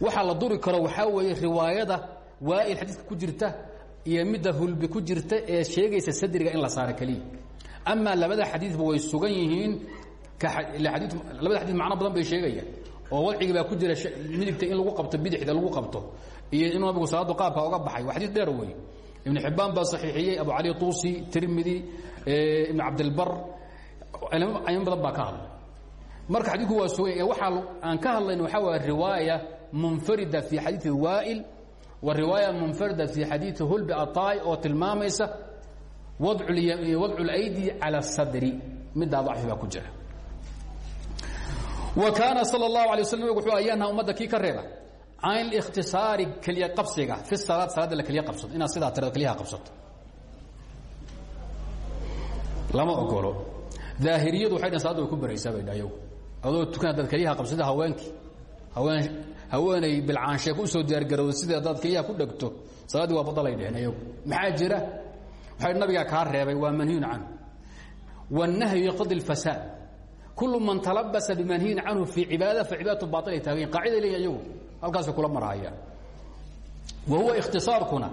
Waxaa la duri karo waxaa weeye riwaayada waail xadiidka ku jirta iyo midda hulbi ku jirta ee sheegaysa sadriga in la saaro keliya. Amaa labada xadiidba way sugan yihiin labada xadii macno badan bay sheegayaan oo wadcigi baa ku jira midigta in lagu qabto bidixda lagu qabto iyo in nabigu salaadu qaabka oga baxay waa xadiid dheer wey ibn xibbaan baa saxiixiyey abu cali tuusi tirmidi ibn cabdilbar aymo badan baa ka hadlay marka xadiidku waa sugan waxaa aan ka hadlayna waxaa waaya riwaaya munfarida fi xadiidi waa'il wa riwaaya munfarida fi xadiidi hulbi aطaa'i oo tilmaamaysa wadcu اlaydi calى اsadri middaa dacfi baa ku jira wa kaana salى الlahu alay waslam nabig wuxuu ayaanha ummadda kii ka reeba can اlاkhtisaari keliya qabsiga fi salaad salaadda la keliya qabsato inaad sidaa tirado keliyaha qabsato lama ogolo daahiriyadu waxay dhan salaadda way ku baraysaa bay dhayagu adoo tukan haddaad keliyaha qabsada haweenkii haween haweenay bilcaansheek usoo diyaargarowda sidii haddaad keliyaha ku dhegto salaaddii waa badalay dheheen ayagu maxaa jira waxay nabigaa kaa reebay waa manhiyun canhu wالnahyu yaqtadi اlfasaad kul man talabasa bimanhiyin canhu fii cibaada facibaadatu baailay taagayin qaaciday leeyihiin ayagu halkaasay kula marhayaan wa huwa ikhtisaarkuna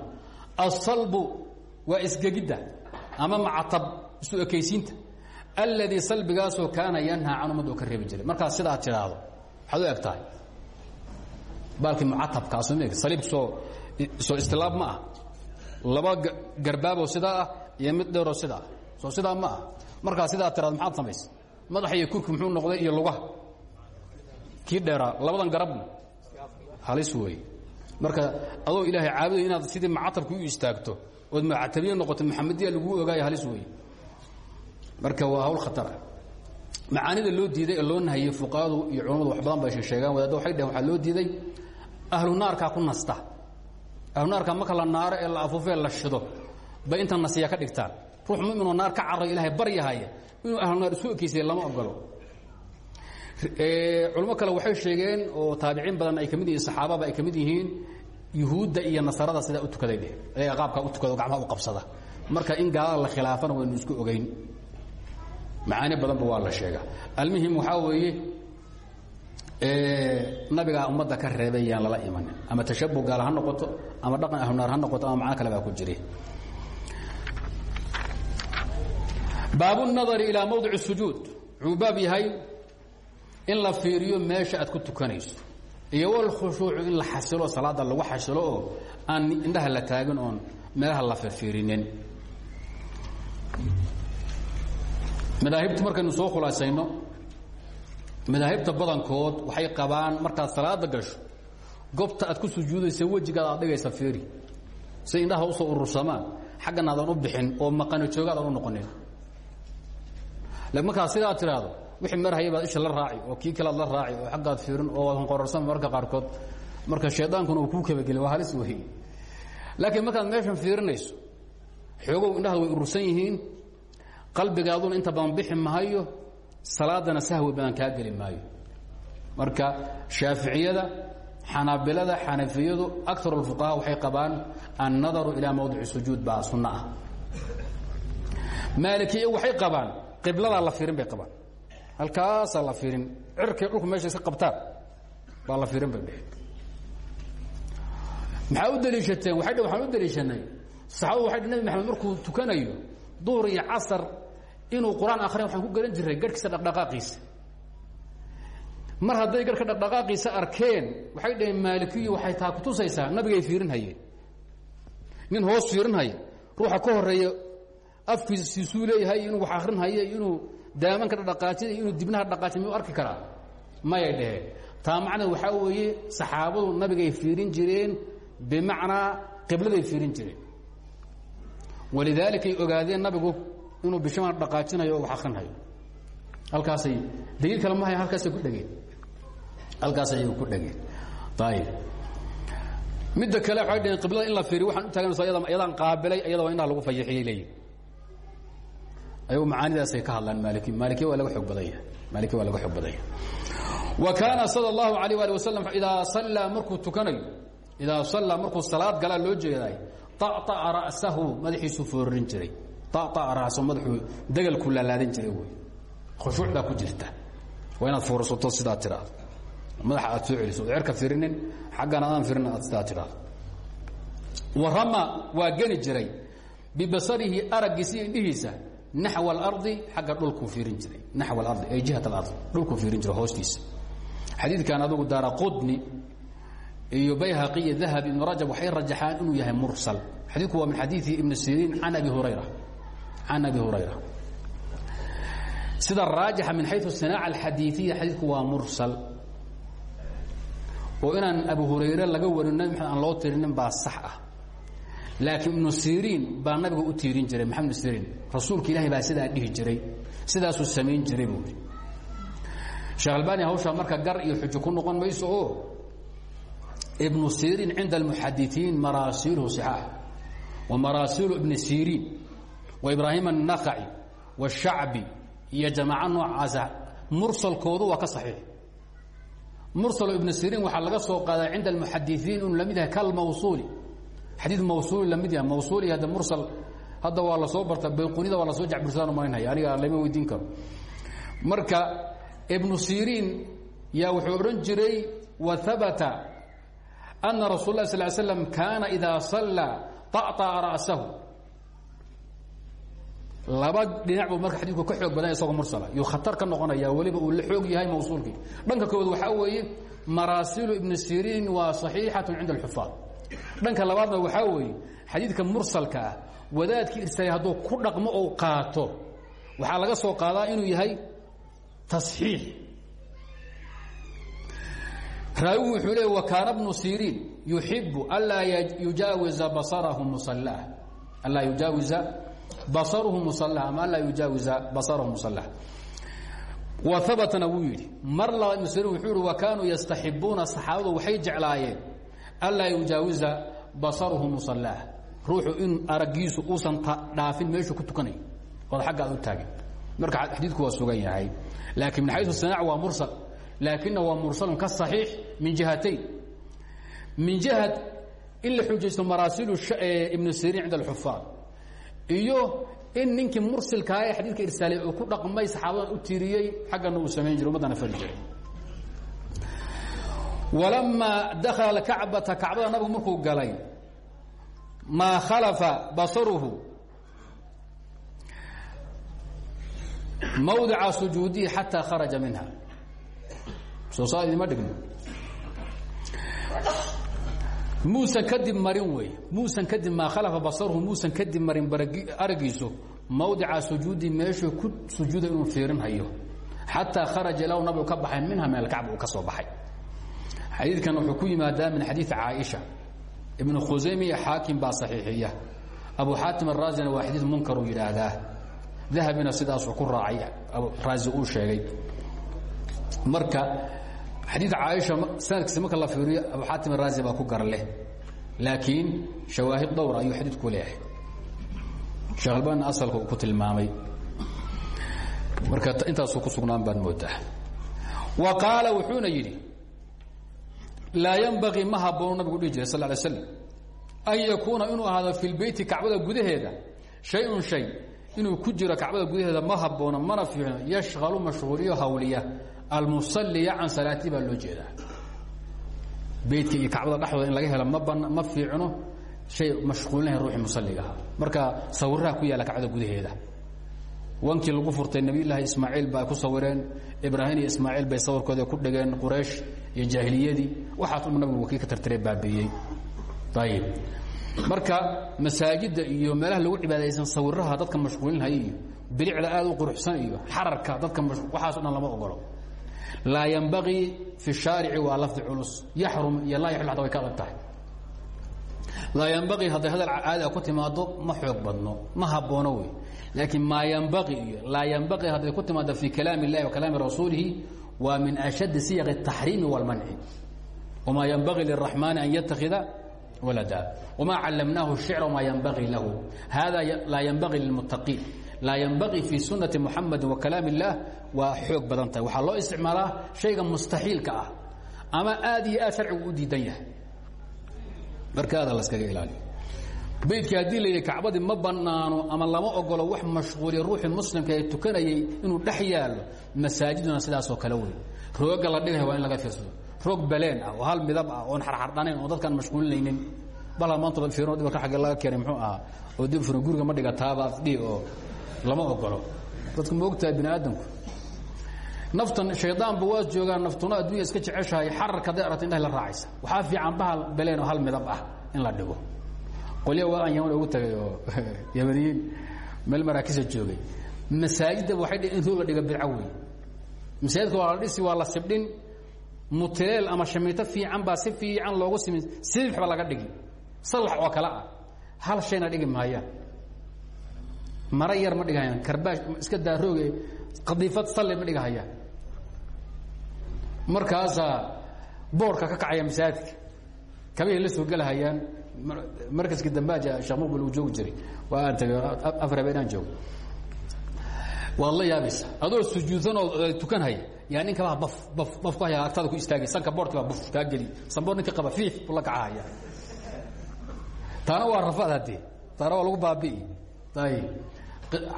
asalbu waa isgegidda ama macatab isu ekaysiinta. Alladii salbigaasoo kaana yanhaa can ummad oo ka reebi jiray. Markaad sidaa tidhaahdo waxaad u eg tahay? Baalkii mucatabkaas saliib soo soo istilaab ma ah. Laba garbaaboo sidaa ah iyo mid dheeroo sidaa ah. Soo sidaa ma ah. Markaa sidaa tiraado maxaad samaysa madaxa iyo kurki muxuu noqday iyo lugaha. Kii dheeraa labadan garabna halis wey marka adoo ilaahay caabuday inaad sidii macatabka u istaagto ood macatabiye noqoto maxamediya laguu ogaayo halis wey marka waa hawl khatara macaanida loo diiday ee loo nahayey fuqahadu iyo culammadu wax badan bay sheegaan wadaadda waxay dhaheen waxaa loo diiday ahlu naarkaa ku nasta. Ahlu naarka marka la naaro ee la afuufee la shido bay inta nasiya ka dhigtaan. Ruux muminoo naar ka carrayo ilaahay baryahaya inuu ahlu naar isu ekeysaya lama ogolo culimo kale waxay sheegeen oo taabiciin badan ay ka mid yihiin saxaababa ay ka mid yihiin yuhuudda iyo nasarada sidaa u tukaday dheh ayaga qaabkaa u tukado gacmaha u qabsada. Marka in gaalada la khilaafana waynu isku ogeyn. Macaani badanba waa la sheegaa. Almuhim waxaa weeye nabigaa ummadda ka reebay yaan lala imanin. Ama tashabuh gaal ha noqoto ama dhaqan ahlunaar ha noqoto ama macno kale baa ku jire baab الnadr ilىa mawdic الsujuud wuxuu baab yahay in la fiiriyo meesha aad ku tukanayso iyo wlkhushuucu in la xasilo salaada lagu xasilo oo aan indhaha la taagin oon meelaha la firfiirinin madaahibta markaynu soo khulaasayno madaahibta badankood waxay qabaan markaad salaada gasho gobta aad ku sujuudaysa wejigaada aad dhigaysa fiiri si indhaha usoo urursamaan xaggana aadan u bixin oo maqano jooga adan u noqonin markaa sidaa tiraahdo wixii marhaya baad isha la raaci oo kii kalead la raaci oo xaggaad fiirin oo waad honqorarsan marka qaarkood marka shaydaankuna uu kuu kabageli waa halis wey laakiin markaad meeshan fiirinayso xoogow indhahada way urursan yihiin qalbigaaduna inta badan bixi mahayo salaadana sahwi badan kaa geli maayo. Marka shaaficiyada xanaabilada xanafiyadu akar اfuqaha waxay qabaan annadaru ilaa mawdici sujuud baa sunno ah. Maalikiya waxay qabaan qibladaa la fiirin bay qabaan. Halkaasaa la fiirin. Cirkay dhulku meesha iska qabtaan baa la fiirin bay dheheen maxaa u daliishateen waxay dh waxaan u daliishanay. Saxaabadu waxay dh nebi maxamed markuu tukanayo duhur iyo casar inuu qur'aan akhriya waxaan ku garan jiray garhkiisa dhaqdhaqaaqiisa. Mar hadday garhka dhaqdhaqaaqiisa arkeen waxay dhaheen maalikiyu waxay taa kutusaysaa nabigay fiirin hayeen. Nin hoos fiirin haya ruuxa ka horreeya afkiisisuu leeyahay inuu wax akrin hayo inuu daamanka dhaqaajina inuu dibnaha dhaqaajin miyuu arki karaa? Mayay dhaheen. Taa macnaa waxaa weeye saxaabadu nabigay fiirin jireen bimacnaa qibladay fiirin jireen. Walidaalikay ogaadeen nabigu inuu bishamaan dhaqaajinayo oo wax akrinhayo halkaasay daliil kale mahaya halkaasay ku dhegeen. Halkaas ayay ku dhegeen. Ayib midda kale waxay dhaheen qiblada in la fiiriyo waxaan u taaganayso ayadaan qaabilay ayadaba indhaha lagu fayaxiyey leeyihiin ayagu macaanidaasay ka hadlaan maaliki maalikiya waa laga xoog badan yahay maalikiya waa laga xoog badan yahay wa kaana sala allahu alayh waali wasalam idaa sallaa markuu tukanayo idaa sallaa markuu salaad galaa loo jeedaay طaطa'a ra'sahu madaxiisuu foorarin jiray طaطa'a ra'sahu madaxuu degalku laalaadin jiray wey khushuuc baa ku jirta waa inaad foorsato sidaa tiraahdo madaxa aad soo celiso cerka firinin xaggana adaan firinin aad sidaa tiraahdo warama waa geli jiray bibasarihi araggiisa iyo indhihiisa naxw اlardi xagga dhulkuu fiirin jiray. Naxw اlardi ay jihat alard dhulkuu fiirin jiray hoostiisa. Xadiidkan adugu daara qudni iyo bayhaqi iyo dahabi ibn rajab waxay rajaxaan inuu yahay mursal. Xadiidku waa min xadiidi ibn siriin can abi hurayra. Can abi hurayra. Sida raajixa min xayu sanaaca alxadiiiya xadiidku waa mursal. Oo inaan abu hurayre laga warin nabi maxamed aan loo tirinin baa sax ah laakiin ibnu siriin baa nabiga u tiirin jiray maxamed ibnu siriin rasuulka ilahay baa sidaa dhihi jiray sidaasuu samayn jiray buu yidhi sheekh albani hawshaa marka gar iyo xujo ku noqon mayso oo ibnu siriin cinda almuxadiثiin maraasiilhu صixaax wa maraasiilu ibni siriin wa ibraahim الnakhaci wالshacbi iyo jamaaco noocaasa mursalkoodu waa ka saxiix mursalo ibnu siriin waxaa laga soo qaadaa cinda almuxadiثiin inuu lamid yahay kalmawsuuli xadii mawsuuli lamid yahay mawsuuli hadda mursal hadda waa lasoo barta bayqunida waa lasoo jacbursadaan marinhaya aniga lama weydiin karo marka ibnu siriin yaa wuxuu odhan jiray wa habata ana rasuul lah sal slam kaana idaa sallaa طaطa'a ra'sahu laba dhinac buu marka xadiidku ka xoog badan isagoo mursala yuu khatar ka noqonaya weliba uu la xoog yahay mawsuulkii dhanka kood waxaa weeye maraasilu ibni siriin waa صaxiixaة cinda اlxufaad dhanka labaadna waxaa weeye xadiidka mursalka ah wadaadkii irsaay hadduu ku dhaqmo ou qaato waxaa laga soo qaadaa inuu yahay tasxiix. Raawigu wuxuu leey wakaana bnu siriin yuxibu anlaa yujaawiza basarahu musalah anlaa yujaawiza basaruhu musalah ama anlaa yujaawiza basarahu musalah wa habatna wuu mar laba ibnu wuxuu wa kaanuu yastaxibuuna saxaabadu waxay jeclaayeen anlaa yujaawiza basaruhu musalah ruuxu in araggiisu uusan dhaafin meeshuu ku tukanayo ood agga aad u taagin marka xadiidku waa sugan yahay laakiin min xayu sanaac waa mursal laakina waa mursalun ka صaxiix min jihatayn min jihad in la xujaysto maraasilu ibnu siriin cinda alxufaad iyo in ninkii mursilkaa ee xadiidka irsaaliyay uu ku dhaqmay saxaabadan u tiiriyey xaggana uu samayn jiray ummaddana walamaa dakhala kacbata kacbada nabigu markuu galay maa khalafa basaruhu mawdica sujuudihi xataa kharaja minha soo saa idima dhigno. muusan kadib marin wey muusan kadib maa khalafa basaruhu muusan kadib marin aragiisu mawdica sujuudi meeshuu ku sujuuda inuu fiirin hayo xataa kharaja ilaa nabigu ka baxay minha min alkacba uu ka soo baxay xadiidkan wuxuu ku yimaadaa min xadiid caaisha. Ibnu khusayme iyo xaakim baa saxiixiya. Abu xaatim araasina waa xadiid munkaruu yidhaahdaa. Dahabina sidaasuu ku raacay raasi uu sheegay. Marka xadiid caaisha sanadkiisa marka la fiiriyo abu xaatim araasi baa ku gar leh laakiin shawaahid dhowra ayuu xadiid ku leeyahay. Sheekh albani asalka uu ku tilmaamay. Marka intaasuu ku sugnaan baad moodaa. Wa qaala wuxuuna yidhi laa ynbaغii ma haboonu nabigu dhihi jiray sal ly slam an yakuuna inuu ahaado fi lbeyti kacbada gudaheeda shay-un shay inuu ku jiro kacbada gudaheeda ma haboono mana fiicno yashhalu mashhuuliyo hawliya almusaliya can salaati baa loo jeedaa. Beytka iyo kacbada dhexdooda in laga helo ma ban ma fiicno shay mashquulinahay ruuxii musaligaha marka wankii lagu furtay nebiyullaahi ismaaciil ba ay ku sawireen ibraahim iyo ismaaciil bay sawirkooda ku dhegeen quraysh iyo jaahiliyadii. Waxaas uma nabigu wakii ka tartire baabiiyey. Ayib marka masaajidda iyo meelaha lagu cibaadaysan sawiraha dadka mashquulinhaya iyo bilicda aad u quruxsan iyo xararka dadka waxaaso dhan lama ogolo. Laa ynbagii fi shaarici waa lafdi culus. Yaxrum iyo laa yaxul ata way ka adag tahay. Laa ynbaii hadday hadal caadi ku timaado ma xoog badno ma haboono wey laakiin maa ynbaii iyo laa ynbaii hadday ku timaado fi kalaam اllahi wa kalaami rasuulihi waa min ashaddi siyaq الtaxriimi wاlmanci wmaa ynbaغii lلraxmaani an yatakida walada wma callamnaahu الshicra wmaa ynbaغii lahu hada laa ynbaغii lilmuttaqiin laa ynbaغii fi sunati muxamadi wa kalaam الlah waa xoog badan tahay waxaa loo isticmaalaa shayga mustaxiilka ah ama aad iyo aad sharcigu u diidan yahay marka aada laskaga ilaaliyo beydkii haddii la yidhi ma bannaano ama lama ogolo wax mashquuliya ruuxii muslimka ee tukanayay inuu dhex yaallo masaajiduna sidaasoo kale wey rooga la dhigaya waa in laga fiirsado. Roog baleen ah oo hal midab ah oon xarxardhanayn oo dadkaan mashquulinaynin. Bala maanta fiirno dhibarka agga laga keenay muxuu ahaa oo dib furan guriga ma dhigataaba afdhihi oo lama ogolo dadku ma ogtahay naftan shaydaanba waa joogaan naftuna addunya iska jeceshahay xararka hadday aragta indhahay la raacaysa. Waxaa fiican bahal beleen oo hal midab ah in la dhigo qolya waa aan yaman ugu tagay oo yamaniyiin meel maraakisa joogay. Masaajidda waxay dhn in roog la dhiga bidco wey masaajidka waa la dhisi waa la sibdhin. Mutileel ama shamiito fiican baa si fiican loogu simin sibix ba laga dhigi. Salax oo kale ah. Hal shayna dhigi maayaan mara yar ma dhigahayaan karbaash iska daa rooge qadiifad salli ma dhigahayaan markaasaa boorka ka kacaya masaajidka. Kabahay la soo gelahayaan markaskii dambaaja sheekh muqbil uu joogi jiray. Waa aan tagay afar habeen aan joogo waad la yaabaysa adoo sujuudsan oo tukanhaya yaa nin kabaa baf baf baf ku haya agtaada ku istaagay sanka boorkii baa buf kaa geli. Sanboor ninka qaba fiif buu la kacahaya taana waa rafaad haddee taana waa lagu baabi'i ayib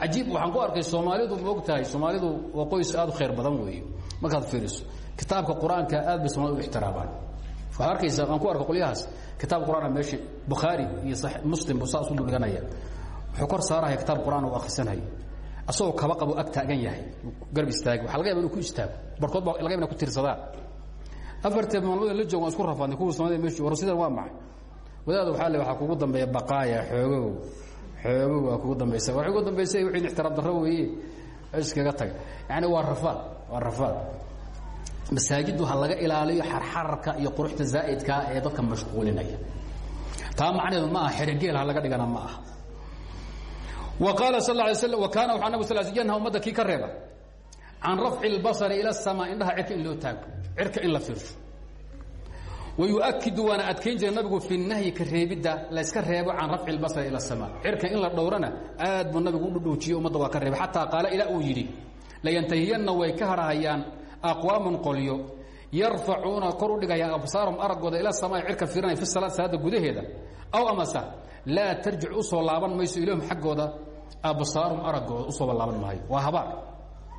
cajiib waxaan ku arkay soomaalidu ma og tahay soomaalidu waa qoys aad u khayr badan weeye markaad fiiriso kitaabka qur'aanka aad bay soomaalida u ixtiraamaan waxaad arkaysaa aan ku arka qolyahaas. Kitaab qur'aana meesha bukhaari iyo muslim buu saas u duldhiganaya wuxuu kor saaraya kitaab qur'aan uu akhrisanaya asagoo kaba qabo ag taagan yahay garb istaagi waxa laga yaba inu ku istaago. Barkood baa laga yaba ina ku tirsadaan afartee maalmood la joogo waan isku rafaadnay. Kuwa soomaalida meeshu war sidan waa maxay? Wadaada waxaa le waxaa kugu dambeeya baqaaya xoogow. Xoogow waa kugu dambaysa waxay ugu dambaysay wixii ixtiraam darro weeye iskaga taga yacni waa rafaad waa rafaad masaajiddu ha laga ilaaliyo xarxararka iyo quruxda zaa'idkaa ee dadka mashquulinaya. Taa macnaheedu ma aha xerigeel ha laga dhigana ma aha. Wa qaala sal lay slam wa kaana waxaa nabig sal sl yanha ummadda kii ka reeba can rafci اlbasari ila asamaa indhaha cirka in loo taago cirka in la fiirsho wayuakidu waana adkayn jira nabigu fi nahyi ka reebidda layska reebo can rafci اlbasari ila asamaa cirka in la dhowrana aad buu nabigu u dhudhuujiye ummadda waa ka reebay xataa qaala ilaa uu yidhi layantahiyanna way ka harhayaan aqwaamun qolyo yarfacuuna kor u dhigaya absaarahum araggooda ila samaa cirka fiiranaya fi salaad salaada gudaheeda aw amase laa tarjic u soo laaban mayso ilahum xaggooda absaarum araggooda usooba laaban maayo. Waa habaar.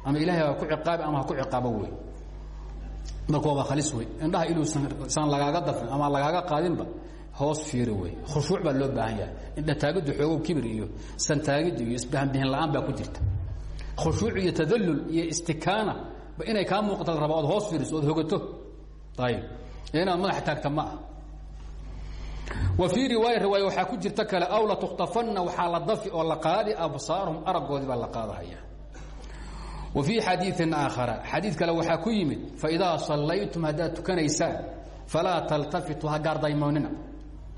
Ama ilahay ha ku ciqaabi ama ha ku ciqaabo wey. Marka waaba khalis wey. Indhaha iluusan lagaaga dafin ama lagaaga qaadinba hoos fiiri wey. Khushuuc baa loo baahan yahay. Indhataagiddu xoogow kibir iyo santaagiddu iyo isbahanbihin la'aan baa ku jirta. Khushuuc iyo tadallul iyo istikaana inay kaa muuqata la raba ood hoos fiiriso ood hogato. Ayib inaad madaxa taagta ma wa fii riwaaya riwaaya waxaa ku jirta kale aw latukhtafanna waxaa la dafi oo la qaadi absaaruhum araggoodii baa la qaadahaya. Wa fii xadiiin aakhara xadiid kale waxaa ku yimid faidaa sallaytum haddaad tukanaysaan falaa taltafitu ha gaardaymoonina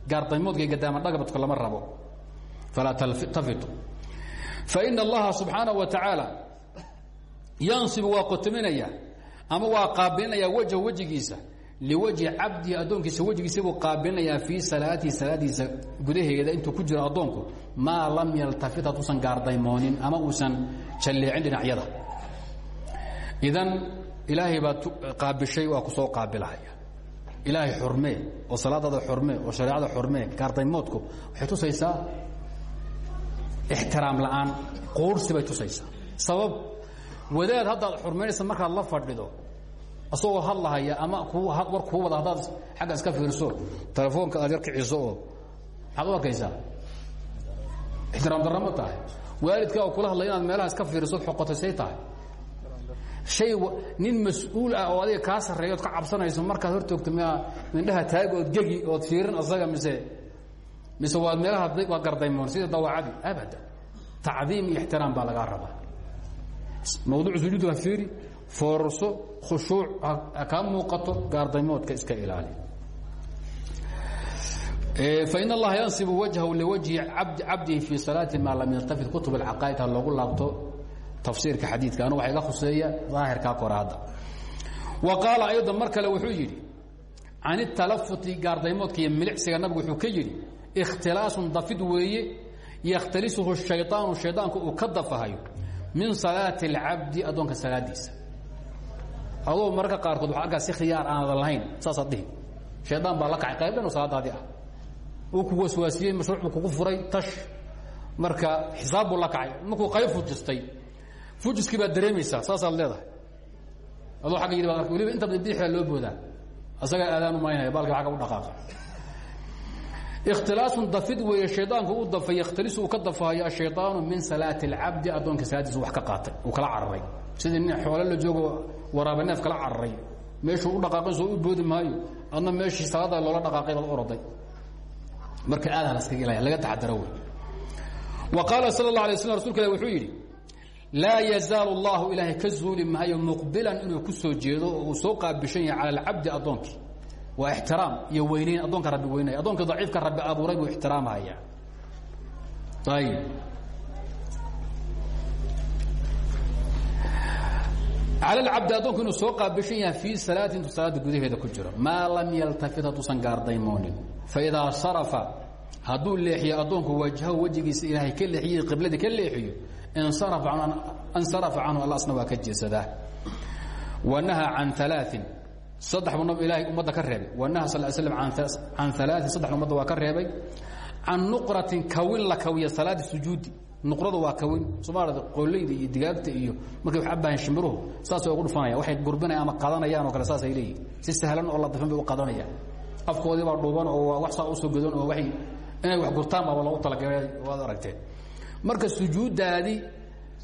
gaardaymoodka gadaama dhagabadka lama rabo. Falaa taltafitu. Faina allaha subxaanaه wa tacaala yansibu waa qotominaya ama waa qaabilinaya wajha wejigiisa liwajhi cabdihi addoonkiisa wejigiisa buu qaabilinayaa fii salaatihi salaadiisa gudaheeda intuu ku jiro addoonku. Maa lam yaltafit hadduusan gaardaymoonin ama uusan jalleecin dhinacyada. Idan ilaahay baad qaabishay waa ku soo qaabilahaya. Ilaahay xurmee oo salaadada xurmee oo shareecada xurmee gaardaymoodku waxay tusaysaa ixtiraam la'aan quursi bay tusaysaa. Sabab wadaad haddaad xurmaynaysa markaad la fadhido asagoo hadlahaya ama war kuu wada haddaad xagga iska fiirso telefoonka aad yar kiciso oo maxaad u arkaysaa ixtiraam darra ma tahay. Waalidkaa kula hadlaya inaad meelaha iska fiirisood xoqotay say tahay. Hay nin mas'uul ah oo adiga kaa sarreeya ood ka cabsanayso markaad hor toogto m mindhaha taagi ood gegi ood fiirin asaga mise mise waad meelaha waa gardaymoon sida dawaacadii. Abada tacdiim iyo ixtiraam baa lagaa rabaa mawduuc sujuud ha fiiri foorarso khushuuc ha kaa muuqato gaardaymoodka iska ilaali. Fain allaha yansibu wajhahu liwajhi cabdihi fii salaati maa lam yaltafit kutub alcaqaa'id ha loogu laabto tafsiirka xadiidka anu waxa iga khuseeya daahirkaa wa qaala aydan mar wuxuu yidhi can italafuti gaardaymoodka milicsiga nabigu wuxuu ka yidhi ikhtilaasun dafid weeye yakhtalisuhu shayطaanu shaydaanku uu ka dafahayo min salaati اlcabdi addoonka salaadiisa. Adoo mararka qaarkood waa aggaa si khiyaar aanada lahayn saasaad dhihi. Baa la kacay qayb ah. Uu ku waswaasiyey mashruuc kugu furay tash. Marka xisaab la kacay. Markuu qayb fujistay fujiskii baad dareemaysaa saasaad leedahay. Adoo agga yidhi baad arka waliba inta bidixda loo boodaa. Asagaa aadaan u malaynaya baalka agga u dhaqaaqa ikhtilaasun dafid weeye shaydaanku u dafay yakhtalisu uu ka dafahayo ashayطaanu min salaati اlcabdi addoonka salaadiisa wax ka qaatay uu kala cararay sidii nin xoolo la joogo waraaba neef kala cararay meeshuu u dhaqaaqay soo u boodi maayo adna meeshii salaada loola dhaqaaqay baad oroday marka aadaha laskaga ilaya laga taxadaro wey wa qaala sal اla alay slam rasulka ilah wuxuu yidhi laa yazaalu اllahu ilaahay ka zuuli maayo muqbilan inuu ku soo jeedo oo uu soo qaabishan yahay cala alcabdi addoonkii waa ixtiraam iyo weynayn addoonka rabbi weynaya. Addoonka daciifka rabbi abuuray buu ixtiraamhaya ayib cala alcabdi addoonku inuu soo qaabishan yahay fii salaati intuu salaada gudaheeda ku jiro. Maa lam yaltafit hadduusan gaardaymoonin faidaa sarafa hadduu leexiyo addoonku wajhahu wejigiisa ilaahay ka leexiyo qibladii ka leexiyo insarafa canhu allasna waa ka jeesadaa. Wanahaa can alaain saddex buu nab ilaahay ummadda ka reebay. Wanaha sal slam can alaain saddexna ummadda waa ka reebay. Can nuqratin kawin la kawiya salaadi sujuudi. Nuqradu waa kawin. Soomaalida qoolleyda iyo digaagta iyo markay wax cabahan shimiruhu saas way ugu dhufanayaan. Waxay gurbinayaan ama qadanayaan oo kale saas ay leeyihiin si sahlan oo la dafan bay u qadanayaan. Afkoodii baa dhuuban oo wax saa u soo godan oo waay inay wax gurtaan baaba loogu talagalay. Waad aragteen. Marka sujuuddaadii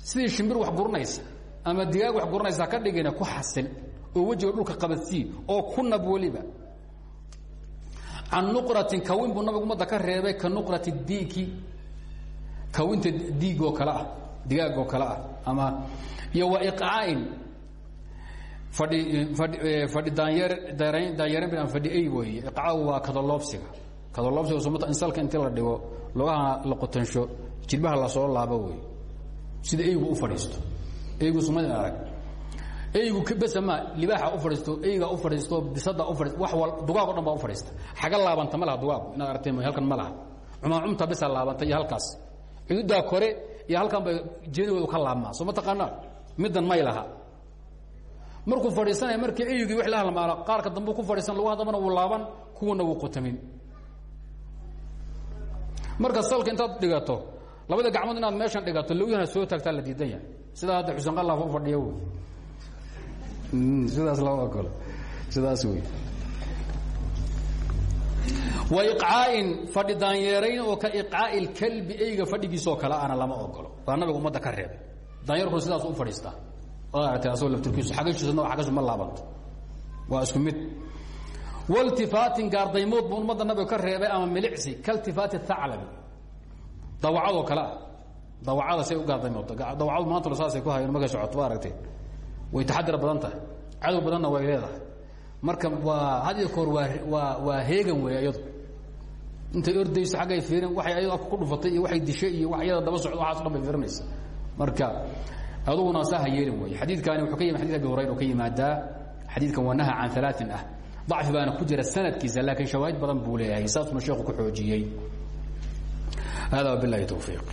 sidii shimbir wax guranaysa ama oo wejiga dhulka qabadsii oo ku nab weliba. Can nuqratin kawin buu nabigu ummadda ka reebay ka nuqrati diiki kawinta diigoo kale ah digaagoo kale ah ama iyo wa iqcaa'in fadhi fadhi fadhi daanyeer daarayn daanyeeran bin fadhi ay weeye. Iqcaagu waa kadaloobsiga. Kadaloobsiga sumata insalka intii la dhigo lugaha la qotansho jilbaha la soo laabo wey sida eygu u fadhiisto. Eygu sumada arag eygu besa ma libaaxa u fadhiisto eyga u fadhiisto bisada u fadhiisto wax wal dugaag o u fadhiista. Xaga laabanta ma laha dugaagu inaad aragteen mooy halkan ma laha. Cumaacumta besa laabanta iyo halkaas. Cududaa kore iyo halkan bay jeedigoodu ka laabmaa soo ma taqaanaa? Middan may laha. Markuu fadhiisanaya markii eygii wix la halmaala qaarka dambu ku fadhiisan lugaha dambana wuu laaban kuwana wuu qutamin. Marka salka intaad dhigato labada gacmood inaad meeshan dhigato lawihana soo taagtaa la diidan yahay. Sidaa hadda xuseen fadhiya wy sidaas lama ogolo sidaas wey. Wa iqcaa'in fadhi daanyeerayn oo ka iqcaa'i lkalbi eyga fadhigiisoo kale ana lama ogolo baa nabiga ummadda ka reebay. Daanyarkuna sidaas u fadhiistaa. Oo aragtay asagoo laftirkiisu xagashiisana xaggashu ma laabanto. Waa isku mid. Waltifaatin gaardaymood buu ummadda nabiga ka reebay ama milicsi kaltifaati aclabi dawacadoo kale ah. Dawacada say u gaardaymooto dawacadu maantuna saasay ku hayeen markay socoto waa aragtee way taxadar badan tahay. Cadow badanna way leedahay. Marka waa had iyo kahor waa waa waa heegan wey iyadu intay ordayso aggay fiirin waay ayad afka ku dhufatay iyo waay dishay iyo wa iyada daba socdo waxaas o dhan bay fiirinaysa marka aduguna saa ha yeelin wey xadiidkaani wuxuu ka yimi xadid abi hurayra u ka yimaadaa xadiidkan waa naha can alaain ah. Dacfi baana ku jira sanadkiisa laakiin shawaahid badan buu leeyahay. Saasuna sheekhu ku xoojiyey. Hada wabilahi towfiiq